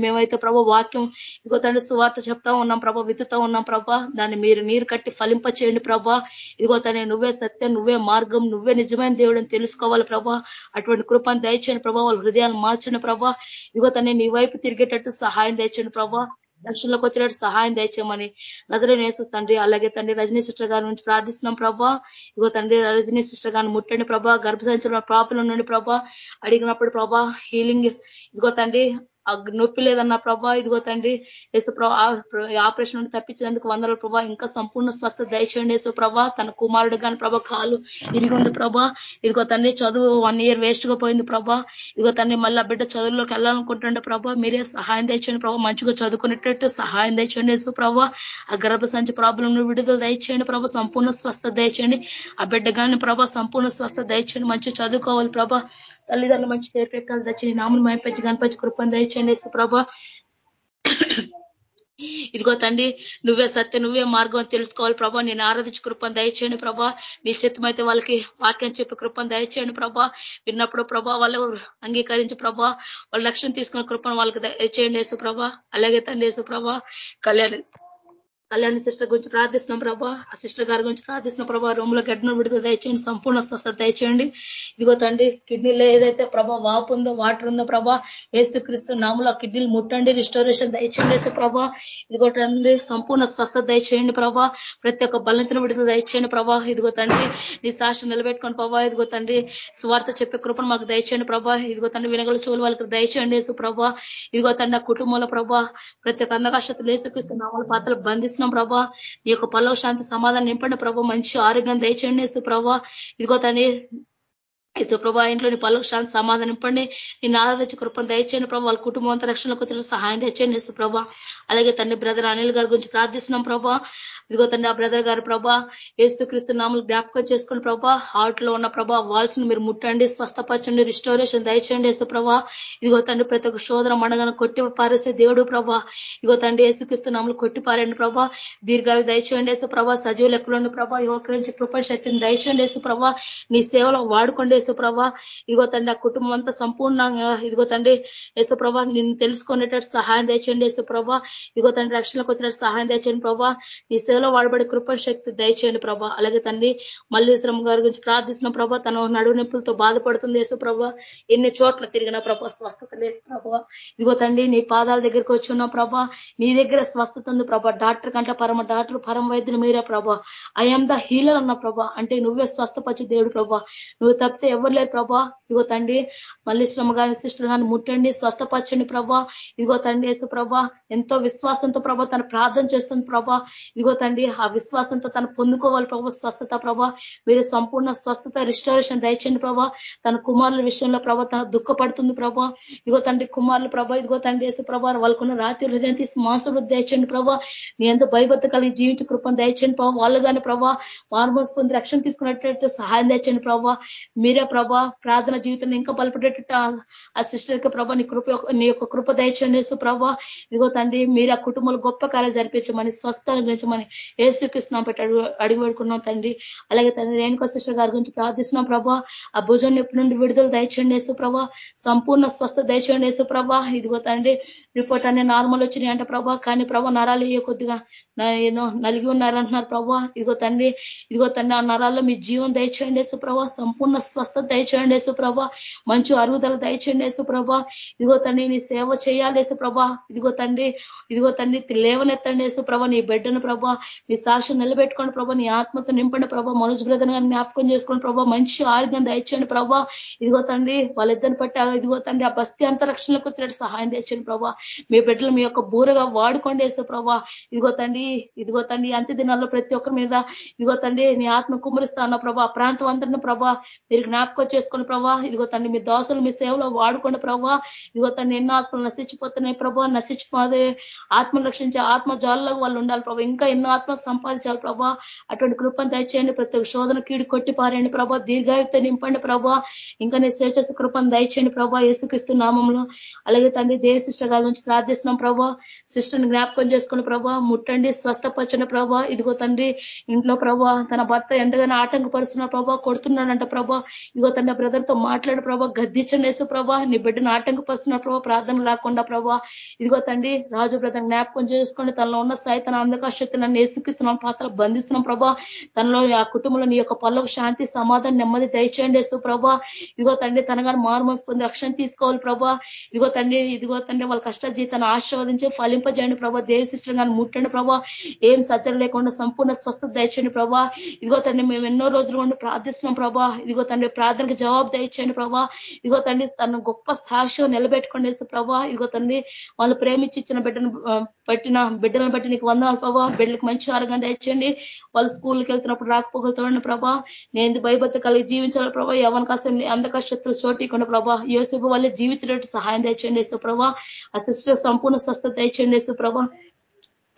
మేమైతే ప్రభా వాక్యం ఇదిగో తండ్రి సువార్త చెప్తా ఉన్నాం ప్రభా విత్తుతా ఉన్నాం ప్రభా. దాన్ని మీరు నీరు కట్టి ఫలింప చేయండి ప్రభా. ఇదిగో తనే నువ్వే సత్యం నువ్వే మార్గం నువ్వే నిజమైన దేవుడు తెలుసుకోవాలి ప్రభా. అటువంటి కృపను దయచేయండి ప్రభా. వాళ్ళ హృదయాలు మార్చండి ప్రభా. ఇదిగో తనే నీ వైపు తిరిగేటట్టు సహాయం దయచేయండి ప్రభా. రక్షణలోకి వచ్చినట్టు సహాయం దయచేయమని నజరే నేసు తండ్రి అలాగే తండ్రి రజనీ సిస్టర్ గారి నుంచి ప్రార్థిస్తున్నాం ప్రభా. ఇగో తండ్రి రజనీ సిస్టర్ గారిని ముట్టండి ప్రభా. గర్భసంచల ప్రాబ్లం నుండి ప్రభా. అడిగినప్పుడు ప్రభా హీలింగ్. ఇదిగో తండ్రి నొప్పి లేదన్న ప్రభా ఇదిగో తండ్రి యేసు ఆపరేషన్ నుండి తప్పించినందుకు వందల ప్రభా. ఇంకా సంపూర్ణ స్వస్థ దయచేయండి యేసు ప్రభా తన కుమారుడు కానీ ప్రభా కాలు ఇరిగింది ప్రభా. ఇదిగో తండ్రి చదువు వన్ ఇయర్ వేస్ట్గా పోయింది ప్రభా. ఇదిగో తండ్రి మళ్ళీ బిడ్డ చదువులోకి వెళ్ళాలనుకుంటుండే ప్రభా. మీరే సహాయం తెచ్చండి ప్రభా. మంచిగా చదువుకునేటట్టు సహాయం తెచ్చండి యేసు ప్రభా ఆ గర్భ సంచి ప్రాబ్లం విడుదల దయచేయండి ప్రభా. సంపూర్ణ స్వస్థ దయచేయండి. ఆ బిడ్డ కానీ ప్రభా సంపూర్ణ స్వస్థ దయచేయండి. మంచిగా చదువుకోవాలి ప్రభా. తల్లిదండ్రులు మంచి పేరు ప్రకాలు దచ్చి నామను మైపచ్చి గణపచ్చి కృపను దయచేయండి. ప్రభా. ఇదిగో తండ్రి నువ్వే సత్య నువ్వే మార్గం తెలుసుకోవాలి ప్రభా. నేను ఆరాధించి కృపను దయచేయండి ప్రభా. నీ చిత్తమైతే వాళ్ళకి వాక్యం చెప్పి కృపను దయచేయండి ప్రభా. విన్నప్పుడు ప్రభా వాళ్ళు అంగీకరించి ప్రభా. వాళ్ళ లక్ష్యం తీసుకున్న కృపను వాళ్ళకి దయచేయండి యేసు ప్రభా. అలాగే తండ్రి యేసు ప్రభా. కళ్యాణ్ కళ్యాణి సిస్టర్ గురించి ప్రార్థిస్తున్నాం ప్రభా. ఆ సిస్టర్ గారి గురించి ప్రార్థిస్తున్నాం ప్రభా. రూమ్లో గడ్డను విడుదల దయచేయండి. సంపూర్ణ స్వస్థత దయచేయండి. ఇదిగో తండ్రి కిడ్నీలో ఏదైతే ప్రభా వాపు ఉందో వాటర్ ఉందో ప్రభా ఏసు క్రీస్తు నాములో కిడ్నీలు ముట్టండి రిస్టోరేషన్ దయచేయండి వేసే ప్రభా. ఇదిగో తండ్రి సంపూర్ణ స్వస్థత దయచేయండి ప్రభా. ప్రతి ఒక్క బలతను విడుదల దయచేయండి ప్రభా. ఇదిగో తండ్రి నీ సాక్షి నిలబెట్టుకొని ప్రభా. ఇదిగో తండ్రి స్వార్థ చెప్పే కృపను మాకు దయచేయండి ప్రభా. ఇదిగో తండ్రి వినగల చోలు వాళ్ళకి దయచేయండి వేసు ప్రభా. ఇదిగో తండ్రి కుటుంబంలో ప్రభా ప్రతి ఒక్క అన్నరాష్ట్రతలు వేసుక్రీస్తు నామల పాత్రలు బంధిస్తున్నాం ప్రభా. నీ యొక్క పల్లవ శాంతి సమాధానం నింపండి ప్రభా. మంచి ఆరోగ్యం దయచేయండి ప్రభా. ఇదిగో తండ్రి యేసు ప్రభా ఇంట్లోని పలుకు శాంతి సమాధానం పండి నేను ఆరాధించి కృపను దయచేయండి ప్రభావ వాళ్ళ కుటుంబం అంతా రక్షణకు వచ్చిన సహాయం తెచ్చండి యేసు ప్రభా. అలాగే తండ్రి బ్రదర్ అనిల్ గారి గురించి ప్రార్థిస్తున్నాం ప్రభా. ఇదిగో తండ్రి ఆ బ్రదర్ గారు ప్రభా ఏసుక్రీస్తు నామలు జ్ఞాపకం చేసుకుని ప్రభా హార్ట్లో ఉన్న ప్రభా వాల్స్ని మీరు ముట్టండి స్వస్థపరచండి రిస్టోరేషన్ దయచేయండి యేసు ప్రభా. ఇదిగో తండ్రి ప్రతి ఒక్క శోధన మండగను కొట్టి పారేసే దేవుడు ప్రభా. ఇదిగో తండ్రి ఏసుక్రీస్తు నామలు కొట్టి పారండి ప్రభా. దీర్ఘావి దయచేయండి యేసు ప్రభా. సజీవ లెక్కలు ప్రభా. యువకరించి కృపణ శక్తిని దయచేయండి యేసు ప్రభా. నీ సేవలో వాడుకోండి యేసు ఇదిగో తండ్రి ఆ కుటుంబం అంతా సంపూర్ణంగా ఇదిగో తండ్రి యేసు నిన్ను తెలుసుకునేటట్టు సహాయం దయచేయండి యేసుప్రభ. ఇదిగో తండ్రి రక్షణకు వచ్చినట్టు సహాయం తెచ్చండి ప్రభా. నీ సేవలో వాడబడే కృపణ శక్తి దయచేయండి ప్రభా. అలాగే తండ్రి మల్లేశ్వరం గారి గురించి ప్రార్థిస్తున్న ప్రభా. తన నడువు నొప్పులతో బాధపడుతుంది యేసుప్రభ. ఎన్ని చోట్ల తిరిగిన ప్రభా స్వస్థత లేదు ప్రభా. ఇదిగో తండ్రి నీ పాదాల దగ్గరికి వచ్చి ఉన్న ప్రభా. నీ దగ్గర స్వస్థత ఉంది ప్రభా. డాక్టర్ కంటే పరమ డాక్టర్ పరమ వైద్యులు మీరే ప్రభా. ఐఎమ్ ద హీలర్ అన్న ప్రభా. అంటే నువ్వే స్వస్థపచ్చి దేవుడు ప్రభా. నువ్వు తప్పితే ఎవరు లేరు ప్రభా. ఇదిగో తండ్రి మళ్ళీ శ్రమ కానీ సిస్టర్ కానీ ముట్టండి స్వస్థపరచండి ప్రభా. ఇదిగో తండ్రి యేసు ప్రభా ఎంతో విశ్వాసంతో ప్రభా తను ప్రార్థన చేస్తుంది ప్రభా. ఇదిగో తండ్రి ఆ విశ్వాసంతో తను పొందుకోవాలి ప్రభా స్వస్థత ప్రభా. మీరు సంపూర్ణ స్వస్థత రిస్టోరేషన్ దయచండి ప్రభా. తన కుమారుల విషయంలో ప్రభా తన దుఃఖపడుతుంది ప్రభా. ఇదిగో తండ్రి కుమారులు ప్రభా ఇదిగో తండ్రి యేసు ప్రభా వాళ్ళకున్న రాత్రి హృదయం తీసి మాంసవృద్ధి దయచండి ప్రభా. నీ ఎంత భయభత్త కలిగి జీవించి కృపను దయచండి ప్రభా. వాళ్ళు కానీ ప్రభా మార్మోస్ పొంది రక్షణ తీసుకున్నట్టు సహాయం దయచండి ప్రభా. మీరే ప్రభా. ప్రార్థన జీవితంలో ఇంకా బలపడేటట్టు ఆ సిస్టర్ ప్రభా నీ కృప నీ యొక్క కృప దయచేసు ప్రభా. ఇదిగో తండ్రి మీరు ఆ కుటుంబంలో గొప్ప కార్యాలు జరిపించమని స్వస్థను గురించమని ఏసుకృష్ణ పెట్టి అడుగు అడుగు పెడుకున్నాం తండ్రి. అలాగే తండ్రి రేణుక సిస్టర్ గారి గురించి ప్రార్థిస్తున్నాం ప్రభా. ఆ భుజం నొప్పి నుండి విడుదల దయచేయండి వేసు ప్రభా. సంపూర్ణ స్వస్థ దయచేయండి వేసు ప్రభా. ఇదిగో తండ్రి రిపోర్ట్ అనే నార్మల్ వచ్చినాయి అంట ప్రభా. కానీ ప్రభా నరాలు ఏ కొద్దిగా ఏదో నలిగి ఉన్నారంటున్నారు ప్రభా. ఇదిగో తండ్రి ఇదిగో తండ్రి ఆ నరాల్లో మీ జీవం దయచేయండి వేసు ప్రభా. సంపూర్ణ స్వస్థ స్వస్థత దయచేయండి వేసు ప్రభా. మంచి అరుగుదల దయచేయండి వేసు ప్రభా. ఇదిగో తండ్రి నీ సేవ చేయాలి ప్రభా. ఇదిగో తండ్రి ఇదిగో తండ్రి లేవనెత్తండి వేసు ప్రభా. నీ బిడ్డను ప్రభా నీ సాక్షి నిలబెట్టుకోండి ప్రభా. నీ ఆత్మతో నింపండి ప్రభా. మనోజ్ బ్రదర్ గారిని జ్ఞాపకం చేసుకోండి ప్రభా. మంచి ఆరోగ్యం దయచేయండి ప్రభా. ఇదిగో తండ్రి వాళ్ళిద్దరిని పట్టి ఇదిగో తండ్రి ఆ బస్తీ అంతరక్షణలకు వచ్చినట్టు సహాయం తెచ్చండి ప్రభా. మీ బిడ్డలు మీ యొక్క బూరగా వాడుకోండి వేసు ప్రభా. ఇదిగో తండ్రి ఇదిగో తండ్రి అంత్య దినాల్లో ప్రతి ఒక్కరి మీద ఇదిగో తండ్రి నీ ఆత్మ కుమరిస్తా ఉన్న ప్రభా. ప్రాంతం అందరిని ప్రభా మీరు జ్ఞాపకం చేసుకుని ప్రభా ఇదిగో తండ్రి మీ దోసలు మీ సేవలో వాడుకోండి ప్రభా. ఇదిగో తండ్రి ఎన్నో ఆత్మలు నశించిపోతున్నాయి ప్రభా. నశించిపోదే ఆత్మను రక్షించే ఆత్మ జాలలో వాళ్ళు ఉండాలి ప్రభా. ఇంకా ఎన్నో ఆత్మ సంపాదించాలి ప్రభా. అటువంటి కృపను దయచేయండి. ప్రతి ఒక్క శోధన కీడు కొట్టి పారేయండి ప్రభా. దీర్ఘాయుక్త నింపండి ప్రభా. ఇంకా నేను స్వేచ్ఛ కృపను దయచేయండి ప్రభా. ఏసుకిస్తు నామంలో. అలాగే తండ్రి దేవ సిస్టర్ గారి నుంచి ప్రార్థిస్తున్నాం ప్రభా. సిస్టర్ని జ్ఞాపకం చేసుకుని ప్రభా. ముట్టండి స్వస్థపరచండి ప్రభా. ఇదిగో తండ్రి ఇంట్లో ప్రభా తన భర్త ఎంతగానో ఆటంకపరుస్తున్న ప్రభా. కొడుతున్నాడంట ప్రభా. ఇదిగో తన బ్రదర్తో మాట్లాడు ప్రభా గద్దించండి వేసు ప్రభా నీ బిడ్డను ఆటంకపరుస్తున్న ప్రభా ప్రార్థన రాకుండా ప్రభా. ఇదిగో తండ్రి రాజు బ్రదర్ జ్ఞాపకం చేసుకోండి. తనలో ఉన్న స్థాయి తన అంధకాశక్తి నన్ను నేసుకిస్తున్నాం పాత్రలు బంధిస్తున్నాం ప్రభా. తనలో ఆ కుటుంబంలో నీ యొక్క పనులకు శాంతి సమాధానం నెమ్మది దయచేయండి వేసు ప్రభా. ఇదిగో తండ్రి తనగా మారుమోసి పొంది రక్షణ తీసుకోవాలి ప్రభా. ఇదిగో తండ్రి ఇదిగో తండ్రి వాళ్ళ కష్ట జీతాన్ని ఆశీర్వదించి ఫలింపజేయండి ప్రభా. దేవి సిస్టర్ గారిని ముట్టండి ప్రభా. ఏం సజ్జలు లేకుండా సంపూర్ణ స్వస్థత దయచేయండి ప్రభా. ఇదిగో తండ్రి మేము ఎన్నో రోజులు ఉండి ప్రార్థిస్తున్నాం ప్రభా. ఇదిగో తండ్రి ప్రార్థనకి జవాబు దయచేయండి ప్రభా. ఇగో తండ్రి తను గొప్ప సాక్షి నిలబెట్టుకోండి ప్రభా. ఇగో తండ్రి వాళ్ళు ప్రేమించి ఇచ్చిన బిడ్డను పట్టిన బిడ్డలను బట్టి నీకు వందనాలు ప్రభా. బిడ్డలకు మంచి ఆరోగ్యం దయచేయండి. వాళ్ళు స్కూల్కి వెళ్తున్నప్పుడు రాకపోగలుగుతాడు ప్రభా. నేను భయభత్త కలిగి జీవించాలి ప్రభా? ఎవరి కాసం అంధక శత్రులు చోటికుండా ప్రభా. యోసేపు వల్లే జీవించినట్టు సహాయం దయచేయండి ప్రభా. ఆ సిస్టర్ సంపూర్ణ స్వస్థత దయచేయండి ప్రభా.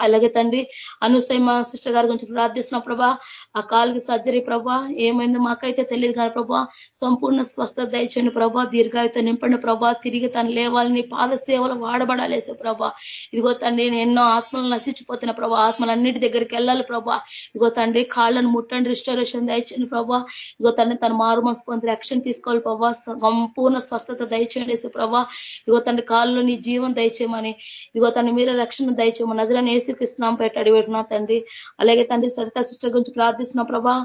అలాగే తండ్రి అనుసై మా సిస్టర్ గారి గురించి ప్రార్థిస్తున్న ప్రభా. ఆ కాలుకి సర్జరీ ప్రభా. ఏమైందో మాకైతే తెలియదు కానీ ప్రభా సంపూర్ణ స్వస్థత దయచండి ప్రభా. దీర్ఘాయుత నింపండి ప్రభా. తిరిగి తను లేవాలని పాద సేవలు వాడబడాలేసే ప్రభా. ఇదిగో తండ్రి నేను ఎన్నో ఆత్మలు నశించిపోతున్న ప్రభా. ఆత్మలన్నిటి దగ్గరికి వెళ్ళాలి ప్రభా. ఇదిగో తండ్రి కాళ్ళను ముట్టండి రిస్టరేషన్ దయచండి ప్రభా. ఇదిగో తండ్రి తన మారు మనసు పొంది రక్షణ తీసుకోవాలి ప్రభా. సంపూర్ణ స్వస్థత దయచేయండి ప్రభా. ఇదిగో తండ్రి కాళ్ళు నీ జీవం దయచేయమని. ఇదిగో తను మీరే రక్షణ దయచేయమని. నజరని ఏసుకృష్ణం పెట్టి అడిగిపెట్టినా తండ్రి. అలాగే తండ్రి సరితా సిస్టర్ గురించి ప్రార్థిస్తున్న ప్రభా.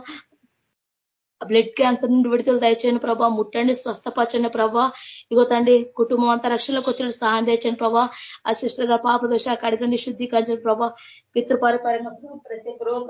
బ్లడ్ క్యాన్సర్ నుండి విడుదల దయచేయండి ప్రభా. ముట్టండి స్వస్థపరచండి ప్రభా. ఇగో తండ్రి కుటుంబం అంతా రక్షణలోకి వచ్చిన సహాయం తెచ్చండి ప్రభా. ఆ సిస్టర్ పాప దోషాలు కడగండి శుద్ధీకరించండి ప్రభా. పితృపరిపాలన ప్రతి రోగ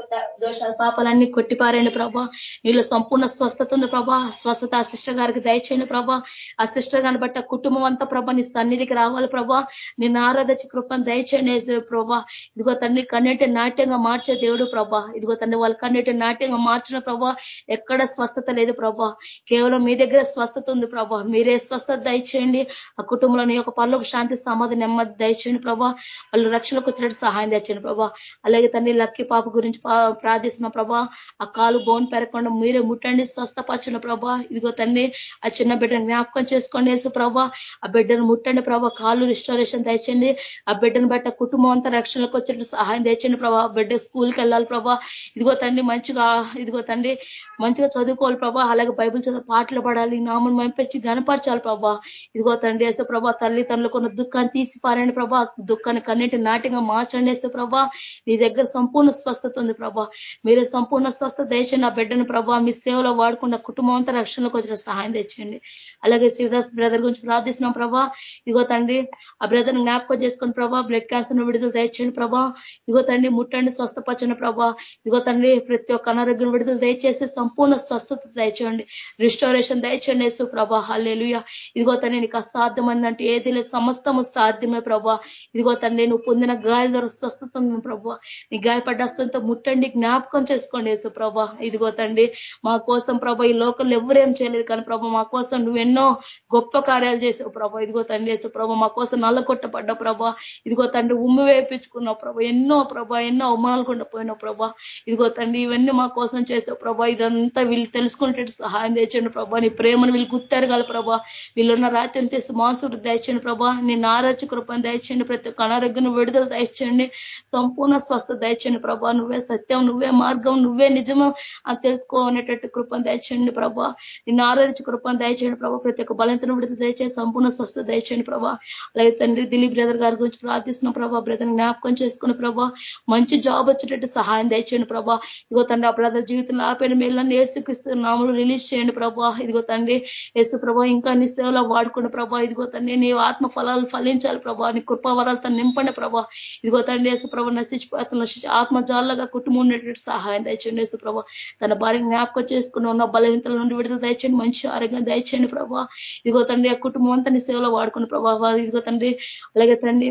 దోషాల పాపాలన్నీ కొట్టిపారండి ప్రభా. వీళ్ళ సంపూర్ణ స్వస్థత ఉంది ప్రభా. స్వస్థత ఆ సిస్టర్ గారికి దయచేయండి ప్రభా. ఆ సిస్టర్ గారిని బట్ట కుటుంబం అంతా ప్రభా నీ సన్నిధికి రావాలి ప్రభా. నేను ఆరాధించి కృపను దయచేయండి ప్రభా. ఇదిగో తండ్రి కన్నెటి నాట్యంగా మార్చే దేవుడు ప్రభా. ఇదిగో తండ్రి వాళ్ళ కన్నెటి నాట్యంగా మార్చిన ప్రభా. ఎక్కడ స్వస్థత లేదు ప్రభా. కేవలం మీ దగ్గర స్వస్థత ఉంది ప్రభా. మీరే స్వస్థత దయచేయండి. ఆ కుటుంబంలో నీ యొక్క పనులకు శాంతి సమాధి నెమ్మది దయచేయండి ప్రభా. వాళ్ళు రక్షణకు వచ్చినట్టు సహాయం తెచ్చండి ప్రభా. అలాగే తండ్రి లక్కీ పాప గురించి ప్రార్థిస్తున్న ప్రభా. ఆ కాలు బోన్ పెరగకుండా మీరే ముట్టండి స్వస్థపరచండి ప్రభా. ఇదిగో తండ్రి ఆ చిన్న బిడ్డను జ్ఞాపకం చేసుకోండి వేసు ప్రభా. ఆ బిడ్డను ముట్టండి ప్రభా. కాలు రిస్టోరేషన్ తెచ్చండి ఆ బిడ్డను బట్ట కుటుంబం అంతా రక్షణకు వచ్చినట్టు సహాయం తెచ్చండి ప్రభా. బిడ్డ స్కూల్కి వెళ్ళాలి ప్రభా. ఇదిగో తండ్రి మంచిగా ఇదిగో తండ్రి మంచిగా చదువుకోవాలి ప్రభా. అలాగే బైబుల్ చదువు పాటలు పడాలి. నామను మంపించి గనపరచాలి ప్రభా. ఇదిగో తండ్రి వేస్తే ప్రభా తల్లిదండ్రులకు ఉన్న దుఃఖాన్ని తీసిపారండి ప్రభా. దుఃఖాన్ని కన్నింటి నాటిగా మార్చండి వేస్తే ప్రభా. నీ దగ్గర సంపూర్ణ స్వస్థత ఉంది ప్రభా. మీరే సంపూర్ణ స్వస్థత దయచండి ఆ బిడ్డను ప్రభా మీ సేవలో వాడుకున్న కుటుంబం అంతా రక్షణలోకి వచ్చిన సహాయం తెచ్చండి అలాగే శివదాస్ బ్రదర్ గురించి ప్రార్థిస్తున్నాం ప్రభా. ఇదిగో తండ్రి ఆ బ్రదర్ జ్ఞాపకం చేసుకుని ప్రభా బ్లడ్ క్యాన్సర్ విడుదల దయచేయండి ప్రభా. ఇదిగో తండ్రి ముట్టండి స్వస్థపచ్చండి ప్రభా. ఇదిగో తండ్రి ప్రతి ఒక్క అనారోగ్యం విడుదల దయచేసి సంపూర్ణ స్వస్థత దయచేయండి. రిస్టోరేషన్ దయచేయండి యేసు ప్రభా. హల్లేలుయ ఇదిగో తండ్రి నీకు అసాధ్యమైందంటే ఏది లేదు. సమస్తము సాధ్యమే ప్రభా. ఇదిగో తండ్రి నువ్వు పొందిన గాయాల ద్వారా స్వస్థత ఉంది ప్రభా. నీ గాయపడ్డ ముట్టండి జ్ఞాపకం చేసుకోండి యేసు ప్రభా. ఇదిగో తండ్రి మా కోసం ప్రభా ఈ లోకల్ ఎవరేం చేయలేదు కానీ ప్రభా మా కోసం నువ్వు ఎన్నో గొప్ప కార్యాలు చేసావు ప్రభా. ఇదిగో తండ్రి యేసు ప్రభా మా కోసం నల్లగొట్టబడ్డ ప్రభా. ఇదిగో తండ్రి ఉమ్మి వేయించుకున్నావు ప్రభా. ఎన్నో ప్రభా ఎన్నో అవమానాలు కొండ పోయినావు ప్రభా. ఇదిగో తండ్రి ఇవన్నీ మా కోసం చేసావు ప్రభా. ఇదంతా వీళ్ళు తెలుసుకునేటట్టు సహాయం తెచ్చండి ప్రభా. నీ ప్రేమను వీళ్ళు గుర్తెరగాలి ప్రభా. వీళ్ళున్న రాత్రిని తెసి మాసుడు దయచండి ప్రభా. నీ నారాజు కృపను దయచండి ప్రతి ఒక్క అనారోగ్యం విడుదల దయచండి సంపూర్ణ స్వస్థ దయచండి ప్రభా. నువ్వే సత్యం నువ్వే మార్గం నువ్వే నిజము అని తెలుసుకోనేటట్టు కృపను దయచండి ప్రభా. నిన్ను ఆరాధించి కృపను దయచేయండి ప్రభా. ప్రతి ఒక్క బలంతను విడుదల దయచేసి సంపూర్ణ స్వస్థ దయచేయండి ప్రభా. అలాగే తండ్రి దిలీప్ బ్రదర్ గారి గురించి ప్రార్థిస్తున్నాం ప్రభా. బ్రదర్ జ్ఞాపకం చేసుకుని ప్రభా. మంచి జాబ్ వచ్చేటట్టు సహాయం దయచేయండి ప్రభా. ఇదిగో తండ్రి ఆ బ్రదర్ జీవితంలో ఆపైన మేళ్ళని ఏసుకిస్తూ నామలు రిలీజ్ చేయండి ప్రభా. ఇదిగో తండ్రి ఏసు ప్రభా ఇంకా నీ సేవలో వాడుకున్న ప్రభా. ఇదిగో తండ్రి నీ ఆత్మ ఫలాలు ఫలించాలి ప్రభా. నీ కృపావరాలతో నింపండి ప్రభా. ఇదిగో తండ్రి యేసు ప్రభా నశించిపోతున్న ఆత్మజాలగా కుటుంబం ఉండేటట్టు సహాయం దయచేయండి యేసు ప్రభా. తన భార్య జ్ఞాపకం చేసుకుని ఉన్న బలహీనతల నుండి విడుదల దయచేయండి. మంచి ఆరోగ్యం దయచేయండి ప్రభా. ఇదిగో తండ్రి ఆ కుటుంబం అంతా నీ సేవలో వాడుకున్న ప్రభావ ఇదిగో తండ్రి అలాగే తండ్రి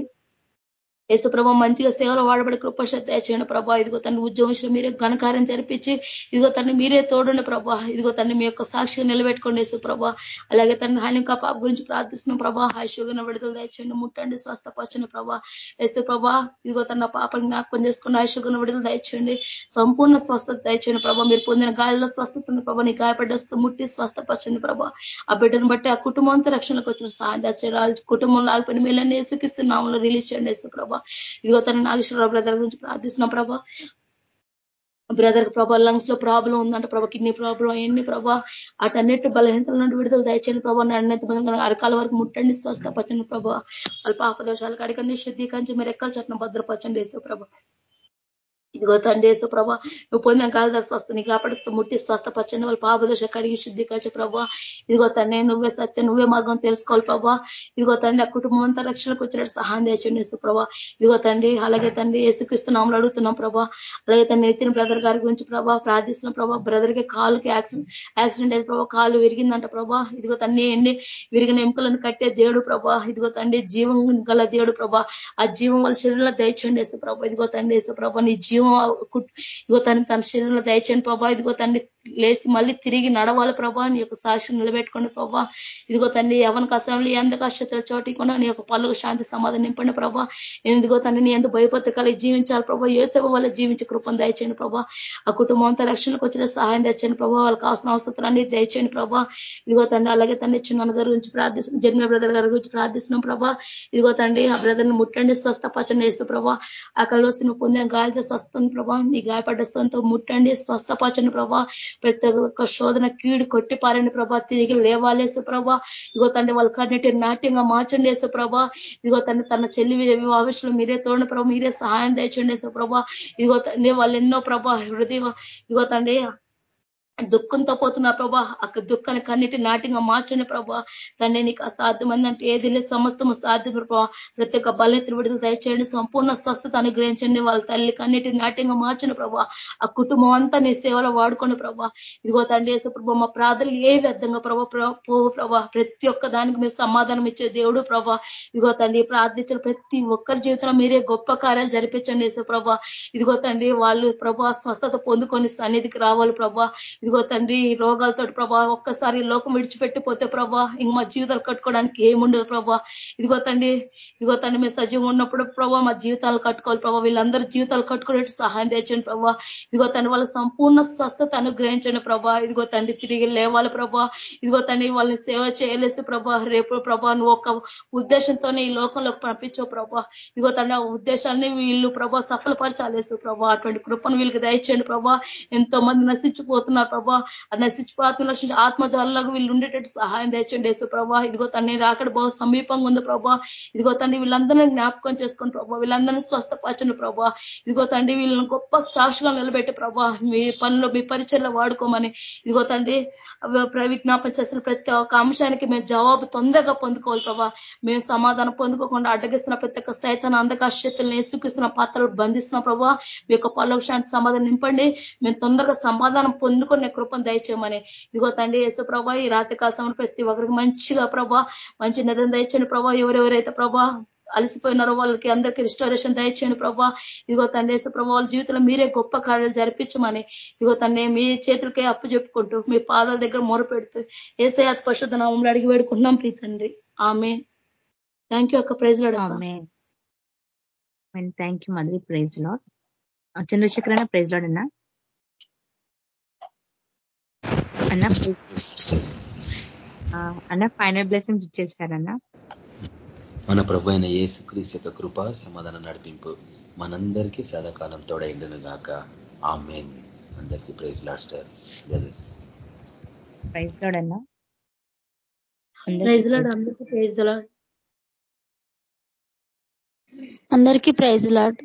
యేసుప్రభ మంచిగా సేవలు వాడబడి కృపశ దయచేయండి ప్రభా. ఇదిగో తన ఉద్యోగం మీరే ఘనకార్యం జరిపించి ఇదిగో తను మీరే తోడుండి ప్రభా. ఇదిగో తను మీ యొక్క సాక్షిగా నిలబెట్టుకోండి యేసు ప్రభా. అలాగే తన హాని పాప గురించి ప్రార్థిస్తున్నాం ప్రభా. హాయిషుగా విడుదల దయచేయండి. ముట్టండి స్వస్థపరచండి ప్రభా. యేసు ప్రభా ఇదిగో తన పాపని జ్ఞాపకం చేసుకుని హాయిషుగా విడుదల దయచేయండి. సంపూర్ణ స్వస్థత దయచేయండి ప్రభా. మీరు పొందిన గాలిలో స్వస్థత ఉంది ప్రభా. నీ గాయపడ్డస్తూ ముట్టి స్వస్థపరచండి ప్రభా. ఆ బిడ్డను బట్టి ఆ కుటుంబంతో రక్షణకు వచ్చిన సాయం దయచేయాలి కుటుంబంలో ఆగిపోయిన మేలని ఏసుకిస్తున్నాములో రిలీజ్ చేయండి యేసు ప్రభా. ఇదిగో తన నాగేశ్వరరావు బ్రదర్ గురించి ప్రార్థిస్తున్నా ప్రభా. బ్రదర్ ప్రభా లంగ్స్లో ప్రాబ్లం ఉందంట ప్రభా కిడ్నీ ప్రాబ్లం అవన్నీ ప్రభా. అటన్నిటి బలహీనతల నుండి విడుదల దయచేయండి ప్రభా. అన్నత అరకాల వరకు ముట్టండి స్వస్థపచ్చండి ప్రభా. వాళ్ళ పాపదోషాలకు అడగండి శుద్ధీకరించి మీరు ఎక్కల చట్టం భద్రపరచండి వేసే ప్రభా. ఇదిగో తండ్రి యేసు ప్రభా నువ్వు పొందిన కాదు స్వస్థని కాపాడుతూ ముట్టి స్వస్థపచ్చని వాళ్ళ పాపదోష కడిగి శుద్ధికరచు ప్రభా. ఇదిగో తండ్రి నువ్వే సత్యం నువ్వే మార్గం తెలుసుకోవాలి ప్రభా. ఇదిగో తండ్రి ఆ కుటుంబం అంతా రక్షణకు వచ్చినట్టు సహాయం తెచ్చండి యేసు ప్రభా. ఇదిగో తండ్రి అలాగే తండ్రి యేసుక్రిస్తున్నాములు అడుగుతున్నాం ప్రభా. అలాగే తండ్రి నితిన్ బ్రదర్ గారి గురించి ప్రభా ప్రార్థిస్తున్నాం ప్రభా. బ్రదర్కి కాలుకి యాక్సిడెంట్ యాక్సిడెంట్ అయితే ప్రభా. కాలు విరిగిందంట ప్రభా. ఇదిగో తండ్రి ఎన్ని విరిగిన ఎముకలను కట్టే దేవుడు ప్రభా. ఇదిగో తండ్రి జీవం గల దేవుడు ప్రభా. ఆ జీవం వాళ్ళ శరీరంలో దయచండి యేసు ప్రభా. ఇదిగో తండ్రి యేసు ప్రభా నీ జీవం ఇదిగో తన తన శరీరంలో దయచండి ప్రభా ఇదిగో తన్ని లేచి మళ్ళీ తిరిగి నడవాలి ప్రభా నీ యొక్క సాక్షి నిలబెట్టుకోండి ప్రభా. ఇదిగో తండ్రి ఎవరి కష్టంలో ఎంత కష్టతల చోటికుండా నీ యొక్క పళ్ళు శాంతి సమాధానం నింపండి ప్రభా. ఎందుకో తండ్రి నీ ఎంత భయపత్రికలు జీవించాలి ప్రభా. ఏసేవ వల్ల జీవించి కృపను దయచేయండి ప్రభా. ఆ కుటుంబం అంతా రక్షణకు వచ్చిన సహాయం తెచ్చండి ప్రభా. వాళ్ళకి కావాల్సిన అవసరాన్ని దయచేయండి ప్రభా. ఇదిగో తండ్రి అలాగే తండ్రి చిన్న గారి గురించి ప్రార్థిస్తున్నాం జన్మ బ్రదర్ గారి గురించి ప్రార్థిస్తున్నాం ప్రభా. ఇదిగో తండ్రి ఆ బ్రదర్ని ముట్టండి స్వస్థపచండి వేస్తూ ప్రభా. అక్కడ నువ్వు పొందిన గాలితో స్వస్థం ప్రభా. నీ గాయపడ్డ స్థంతో ముట్టండి స్వస్థపచండి ప్రభా. ప్రతి ఒక్క శోధన కీడు కొట్టి పారండి ప్రభా. తిరిగి లేవాలేసు ప్రభా. ఇగో తండ్రి వాళ్ళ కన్నిటి నాట్యంగా మార్చండి వేసు ప్రభా. ఇదిగో తండ్రి తన చెల్లి ఆవిషలు మీరే తోడండి ప్రభా. మీరే సహాయం దయచండి వేసు ప్రభా. ఇదిగో తండ్రి వాళ్ళు ఎన్నో ప్రభా హృదయ ఇగో తండ్రి దుఃఖంతో పోతున్నా ప్రభా. అక్క దుఃఖాన్ని కన్నిటి నాటిగా మార్చండి ప్రభా. తండ్రి నీకు అసాధ్యమైంది అంటే ఏది లేదు సమస్తము సాధ్యం ప్రభా. ప్రతి ఒక్క బలెత్తులు విడుదల దయచేయండి. సంపూర్ణ స్వస్థత అనుగ్రహించండి. వాళ్ళ తల్లి కన్నిటి నాట్యంగా మార్చండి ప్రభా. ఆ కుటుంబం అంతా నీ సేవలో వాడుకోండి ప్రభా. ఇదిగో తండ్రి వేసే ప్రభా మా ప్రార్థనలు ఏ విధంగా ప్రభా పోవు ప్రభా. ప్రతి ఒక్క దానికి మీరు సమాధానం ఇచ్చే దేవుడు ప్రభా. ఇదిగో తండ్రి ప్రార్థించిన ప్రతి ఒక్కరి జీవితంలో మీరే గొప్ప కార్యాలు జరిపించండి వేసే ప్రభా ఇదిగో తండ్రి వాళ్ళు ప్రభా స్వస్థత పొందుకొని సన్నిధికి రావాలి ప్రభా. ఇదిగో తండ్రి రోగాలతో ప్రభా ఒక్కసారి లోకం విడిచిపెట్టిపోతే ప్రభా ఇంక మా జీవితాలు కట్టుకోవడానికి ఏముండదు ప్రభా. ఇదిగో తండ్రి ఇదిగో తండ్రి మేము సజీవం ఉన్నప్పుడు ప్రభా మా జీవితాలు కట్టుకోవాలి ప్రభా. వీళ్ళందరూ జీవితాలు కట్టుకునేట్టు సహాయం తెచ్చండి ప్రభా. ఇదిగో తండ్రి వాళ్ళ సంపూర్ణ స్వస్థత అనుగ్రహించండి ప్రభా. ఇదిగో తండ్రి తిరిగి లేవాలి ప్రభా. ఇదిగో తండ్రి వాళ్ళని సేవ చేయలేసి ప్రభా రేపు ప్రభా నువ్వు ఒక ఉద్దేశంతోనే ఈ లోకంలోకి పంపించావు ప్రభా. ఇదిగో తండ్రి ఆ ఉద్దేశాన్ని వీళ్ళు ప్రభా సఫలపరచాలేసు ప్రభా. అటువంటి కృపను వీళ్ళకి దయచేయండి ప్రభా. ఎంతో మంది నశించిపోతున్నారు ప్రభా. నశించిపోతున్న ఆత్మజాలకు వీళ్ళు ఉండేటట్టు సహాయం తెచ్చండి యేసు ప్రభా. ఇదిగో తండ్రి రాకడ బహు సమీపంగా ఉంది ప్రభా. ఇదిగో తండ్రి వీళ్ళందరినీ జ్ఞాపకం చేసుకోండి ప్రభా వీళ్ళందరినీ స్వస్థపరచండి ప్రభా. ఇదిగో తండ్రి వీళ్ళని గొప్ప సాక్షులు నిలబెట్టి ప్రభా మీ పనులు మీ పరిచయలో వాడుకోమని. ఇదిగో తండ్రి విజ్ఞాపం చేసిన ప్రతి ఒక్క అంశానికి మేము జవాబు తొందరగా పొందుకోవాలి ప్రభా. మేము సమాధానం పొందుకోకుండా అడ్డగిస్తున్న ప్రతి ఒక్క సైతాన్ని అంధకాశక్తులను ఎసుకిస్తున్న పాత్రలు బంధిస్తున్న ప్రభా. మీ యొక్క పల్లవ శాంతి సమాధానం నింపండి. మేము తొందరగా సమాధానం పొందుకొని కృపను దయచేయమని. ఇదిగో తండ్రి యేసు ప్రభా ఈ రాత్రి కాల ప్రతి ఒక్కరికి మంచిగా ప్రభా మంచి నిద్ర దయచేయండి ప్రభా. ఎవరెవరైతే ప్రభా అలసిపోయినారో వాళ్ళకి అందరికీ రిస్టోరేషన్ దయచేయండి ప్రభా. ఇదిగో తండ్రి యేసు ప్రభా వాళ్ళ జీవితంలో మీరే గొప్ప కార్యాలు జరిపించమని. ఇదిగో తండ్రి మీ చేతులకే అప్పు చెప్పుకుంటూ మీ పాదాల దగ్గర మొరపెడుతూ ఏసే అతి పరిశుద్ధ నామంలో అడిగి వేడుకుంటున్నాం ప్రీ తండ్రి ఆమె థ్యాంక్ యూ అక్క praise lord thank you Madhuri praise lord. Chandrashekhar praise లోడన్నా అన్నా ఫైనల్ బ్లెస్సింగ్స్ ఇచ్చేసారన్నా మన ప్రభు అయిన యేసు క్రీస్ యొక్క కృప సమాధానం నడిపింపు మనందరికీ సదాకాలం తోడైండును గాక. ఆ మెయిన్ అందరికీ ప్రైజ్ లాస్టర్స్ బ్రదర్స్ ప్రైజ్ లాడ్ అన్నా. ప్రైజ్ లాడ్ అందరికీ ప్రైజ్ లాడ్. అందరికీ ప్రైజ్ లాడ్.